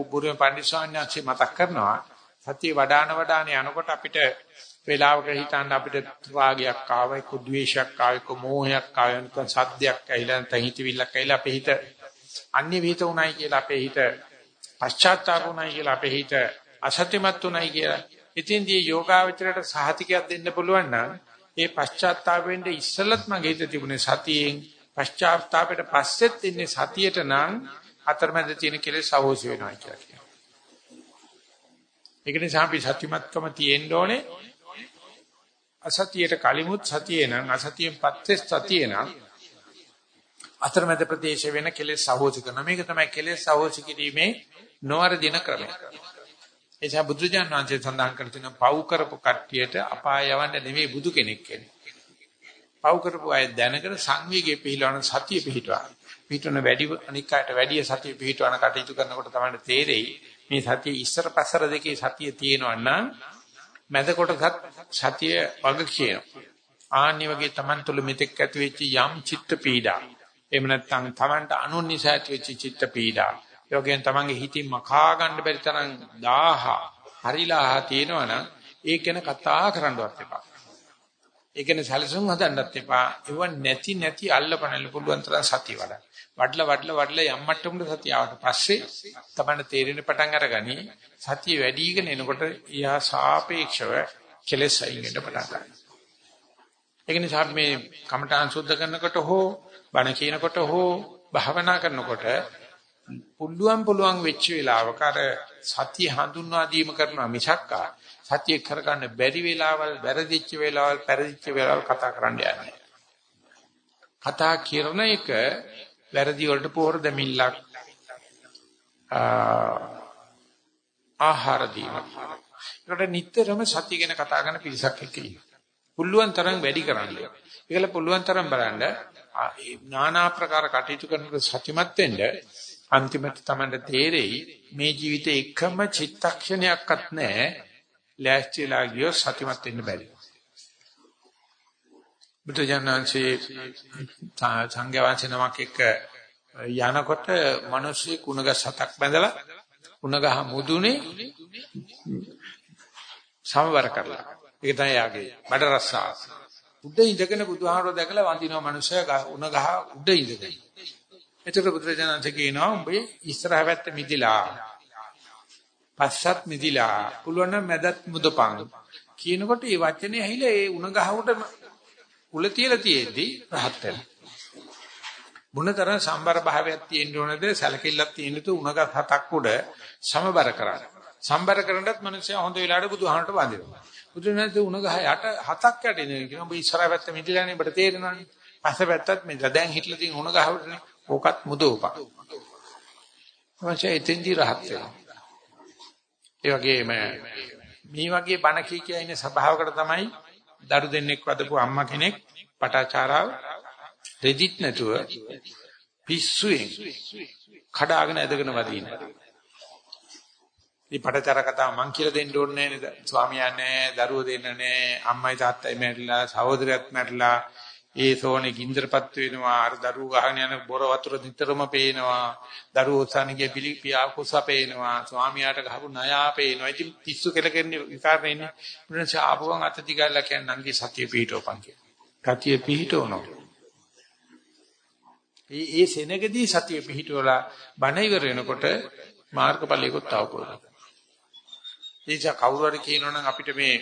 Speaker 1: බුරුම පඬිස්සාඥාචි මතක් කරනවා. සතිය වඩාන වඩාන යනකොට අපිට වේලාවක හිතන්න අපිට රාගයක් ආව එක්ක ද්වේෂයක් ආව එක්ක මෝහයක් ආව නැත්නම් සද්දයක් ඇහිලා නැත්නම් හිතවිල්ලක් ඇහිලා අපේ හිත අන්‍ය විහිත උනායි කියලා අපේ හිත පශ්චාත්තාප උනායි කියලා අපේ හිත අසත්‍යමත් උනායි කියලා. ඉතින්දී යෝගාවචරයට සහතිකයක් දෙන්න පුළුවන් නම් ඒ පශ්චාත්තාපෙන්ද ඉස්සලත් මගේ හිත තිබුණේ සතියෙන් පශ්චාත්තාපයට පස්සෙත් ඉන්නේ සතියට නම් අතරමැද තියෙන කෙලෙස් අවෝසි වෙනවා කියලා කියනවා. ඒක නිසා අපි සත්‍යමත්කම තියෙන්න ඕනේ. අසතියට කලිමුත් සතියේ නම් අසතියෙන් පස්සේ සතියේ නම් අතරමැද ප්‍රදේශ වෙන කෙලෙස් අවෝසි කරන මේක තමයි කෙලෙස් අවෝසි කිරීමේ නොවරදින ක්‍රමය. එනිසා බුදුජාන විශ්වසේ සඳහන් කර තියෙන පව් කරපු කට්ටියට අපාය යවන්න නෙවෙයි බුදු කෙනෙක් කියන්නේ. පව් කරපු අය දැනගෙන සංවේගයේ පිහිටවන සතිය පිහිටවා. පිහිටවන වැඩි අනික් අයට වැඩි සතිය පිහිටවන කටයුතු කරනකොට තමයි තේරෙයි මේ සතිය ඉස්සර පස්සර දෙකේ සතිය තියෙනවා නම් මැද කොටසත් සතිය වග කියනවා. ආන්නි වගේ Taman තුල මෙතෙක් ඇති වෙච්ච යම් චිත්ත පීඩා එහෙම නැත්නම් Tamanට අනුන් නිසා ඇති වෙච්ච චිත්ත පීඩා ඒ වගේම තමන්ගේ හිතින් මකා ගන්න බැරි තරම් 1000 හරිලා තියෙනවනම් ඒක ගැන කතා කරන්නවත් එපා. ඒ කියන්නේ සැලසුම් හදන්නත් එපා. ඒව නැති නැති අල්ලපනල පුළුවන් තරම් සතිය වඩා. වඩලා වඩලා වඩලා යම් මට්ටමකට සතිය ආවට පස්සේ තමයි තේරෙන පටන් අරගනි සතිය වැඩිගෙන එනකොට ඊහා සාපේක්ෂව කෙලෙස් අයින් වෙන්න පටන් ගන්නවා. ඒක නිසා මේ කමඨාන් සුද්ධ කරනකොට හෝ බණ කියනකොට හෝ භාවනා කරනකොට පුළුවන් පුළුවන් වෙච්ච වෙලාවක අර සතිය හඳුන්වා දීම කරනවා මිසක්කා සතිය කරගන්න බැරි වෙලාවල් වැරදිච්ච වෙලාවල් පෙරදිච්ච වෙලාවල් කතා කරන්න යන්නේ. කතා කරන එක වැරදි වලට පොහොර දෙමිල්ලක් ආහාර දීම. ඒකට නිතරම සතිය ගැන කතා කරන පිරිසක් එක්ක ඉන්නවා. පුළුවන් තරම් වැඩි කරන්න. ඒකල පුළුවන් තරම් බලන්න নানা ආකාර කටයුතු කරනකොට සත්‍යමත් වෙන්න අන්තිමට තමයි තේරෙයි මේ ජීවිතේ එකම චිත්තක්ෂණයක්වත් නැහැ ලෑස්තිලා ගියෝ සත්‍යමත් වෙන්න බැරි. බුදුජානන්සේ සංඝයාංශ නමක් එක්ක යනකොට මිනිස්සු කුණගස් හතක් බැඳලා කුණගහ මුදුනේ සමවර කරලා. ඒක තමයි යාගේ බඩ රස්සා. උඩ ඉඳගෙන බුදුහාමරෝ දැකලා වඳිනවා මිනිස්සයා උණගහ උඩ ඉඳගෙන. එතකොට බුදුරජාණන්සේ කියනවා උඹේ ඉස්සරහ පැත්ත මිදිලා පස්සත් මිදිලා පුළුවන් නම් මැදත් මුදපන් කියනකොට මේ වචනේ ඇහිලා ඒ උණ ගහවට උල තියලා තියෙද්දි රහත් වෙනවා. මොනතරම් සම්බර භාවයක් තියෙන්න ඕනද සැලකිල්ලක් තියෙන්න තු උණ ගහ හතක් උඩ සමබර කරන්න. සම්බර කරන්නත් මිනිස්සු හොඳ වෙලාවට බුදුහාමට වඳිනවා. බුදුරජාණන් උණ ගහ යට හතක් යට ඉඳගෙන කියනවා ඔබ ඉස්සරහ පැත්ත මිදිලානේ ඔබට තේරෙනවනේ. පස්ස පැත්තත් මිදලා දැන් හිටලා තියෙන උණ ගහවටනේ ඕකත් මුදෝපා. ඊපස්සේ එතෙන්දි රහත් වෙනවා. ඒ වගේම මේ වගේ බණ කී කිය ඉන්න සභාවකට තමයි දරු දෙන්නෙක් වදපු අම්මා කෙනෙක් පටාචාරාව රෙදිත් නැතුව පිස්සුවෙන් කඩාගෙන ඇදගෙන වදින. මේ පටාචාර කතාව මං කියලා දෙන්න ඕනේ නේද? ස්වාමියා නෑ, දරුවෝ දෙන්න නෑ, අම්මයි තාත්තයි මැරිලා, සහෝදරයත් මැරිලා, ඒ සෝනේ ගින්දරපත් වෙනවා අර දරුවෝ ගහගෙන යන බොර වතුර නිතරම පේනවා දරුවෝ උසානිගේ පිළිපියා කුස පේනවා ස්වාමියාට ගහපු නයා පේනවා. ඉතින් පිස්සු කෙලකෙන්නේ විකාරනේ ඉන්නේ ඊට ආපුවන් අත දිගල්ලා කියන්නේ නංගි සතිය පිහිටවපන් කියලා. සතිය පිහිටවනවා. ඒ ඒ සෙනගදී සතිය පිහිටවලා බණ ඉවර වෙනකොට මාර්ගඵලයකට අවබෝධ එනිසා කවුරු හරි කියනවනම් අපිට මේ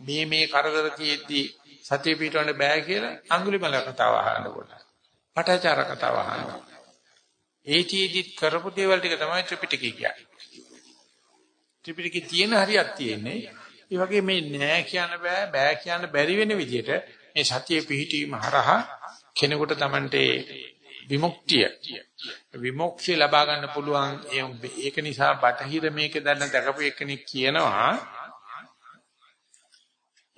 Speaker 1: මේ මේ කරදර තියෙද්දි සතිය පිටවන්න බෑ කියලා අඟුලිමල කතාව අහනකොට. පටාචාර කතාව අහනවා. ඒටීදි කරපු දේවල් ටික තමයි ත්‍රිපිටකය කියන්නේ. ත්‍රිපිටකේ තියෙන හරියක් තියෙන්නේ. ඒ වගේ මේ නෑ කියන්න බෑ බෑ කියන්න බැරි වෙන විදිහට මේ සතිය පිහිටීම හරහා කෙනෙකුට Tamante විමුක්තිය විමුක්තිය ලබා ගන්න පුළුවන් ඒක නිසා බටහිර මේක දැන දැකපු එකෙක් කියනවා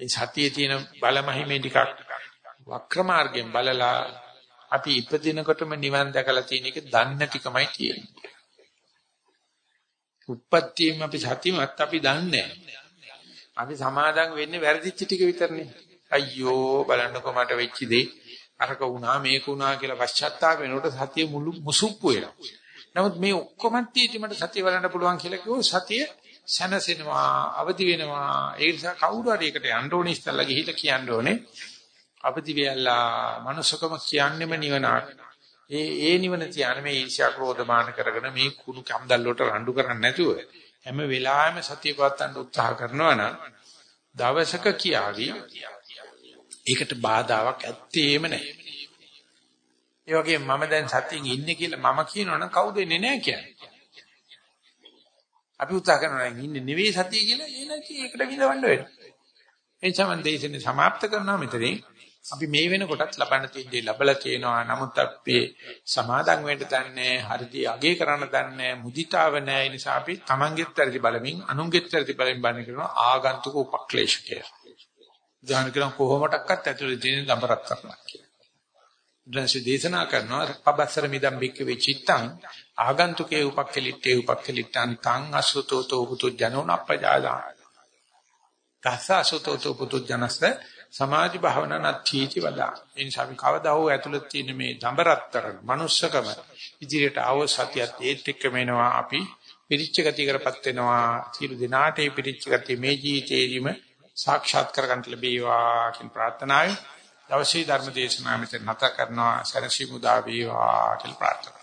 Speaker 1: ඒ සතියේ තියෙන බලමහිමේ ටිකක් වක්‍ර මාර්ගයෙන් බලලා අපි ඉපදිනකොටම නිවන් දැකලා තියෙන එක දන්න ටිකමයි තියෙන්නේ. උප්පත්තියෙන් අපි සතියමත් අපි දන්නේ අපි සමාදන් වෙන්නේ වැරදිච්ච ටික විතරනේ. අයියෝ බලන්නකෝ මට වෙච්ච දේ අරක වුණා මේක වුණා කියලා පශ්චාත්තාප වෙනකොට සතිය මුළු මුසුප්පු වෙනවා. නමුත් මේ ඔක්කොම තියෙදි මට සතිය බලන්න පුළුවන් කියලා කිව්වොත් සතිය සැනසෙනවා අවදි වෙනවා. ඒ නිසා කවුරු හරි එකට යන්න ඕනේ ඉස්සල්ලා ගිහිල්ලා කියන්න ඕනේ. අවදි වෙයලා මනුස්සකම කියන්නේම නිවනක් ඒ ඒ නිවන තියන්නේ මේ ඊර්ෂ්‍යා ක්‍රෝධ මාන කරගෙන මේ කුණු කම්දල් වලට රණ්ඩු කරන්නේ නැතුව හැම වෙලාවෙම සතිය පවත්වන්න උත්සාහ කරනවා නම් දවසක කියාවි ඒකට බාධාවක් ඇත්තේම නැහැ. ඒ වගේම මම දැන් සතියෙන් ඉන්නේ කියලා මම කියනවනම් කවුද එන්නේ නැහැ කියන්නේ. අපි උත්සාහ කරනවා ඉන්නේ නෙවෙයි සතිය කියලා එනකී ඒකට විඳවන්න වෙනවා. ඒ නිසා මම දේශනේ સમાપ્ત කරනවා මෙතනින්. අපි මේ වෙනකොටත් ලබන්න තියෙන දේ ලැබලා තියෙනවා. නමුත් අපි සමාදම් වෙන්න දන්නේ, හරිදී අගේ කරන්න දන්නේ, මුදිතාව නැහැ. ඒ නිසා අපි තමන්ගෙත් වැඩි බලමින්, අනුන්ගෙත් වැඩි බලමින් බණ කරනවා ආගන්තුක උපක්ලේශකය. ඥාන කරන කොහොමඩක්වත් ඇතුළේ තියෙන දඹරක් කරනවා කියලා. දැන්සේ දේශනා කරනවා පබස්සර මිදම් බික්ක වෙචිත්තං ආගන්තුකේ උපක්කලිට්ඨේ උපක්කලිට්ඨං තං අසුතෝතෝ පුතු ජනෝන අපජාලා තස්ස අසුතෝතෝ පුතු ජනස්ස සමාධි භාවනා නත්ථීති වදා. ඒ නිසා අපි කවදා හෝ ඇතුළත තියෙන මේ දඹරත්තර මනුස්සකම ඉදිරියට ආව සතියත් ඒත් එක්කම එනවා අපි පිරිච්ච ගතියකටපත් වෙනවා. සියලු දිනාට මේ පිරිච්ච ගතිය මේ ජීවිතේදීම සාක්ෂාත් කරගන්න ලැබේවා කියන ප්‍රාර්ථනාවයි දවසේ ධර්ම දේශනාව මෙතන නැත කරනවා. සරසි මුදා වේවා කියලා ප්‍රාර්ථනා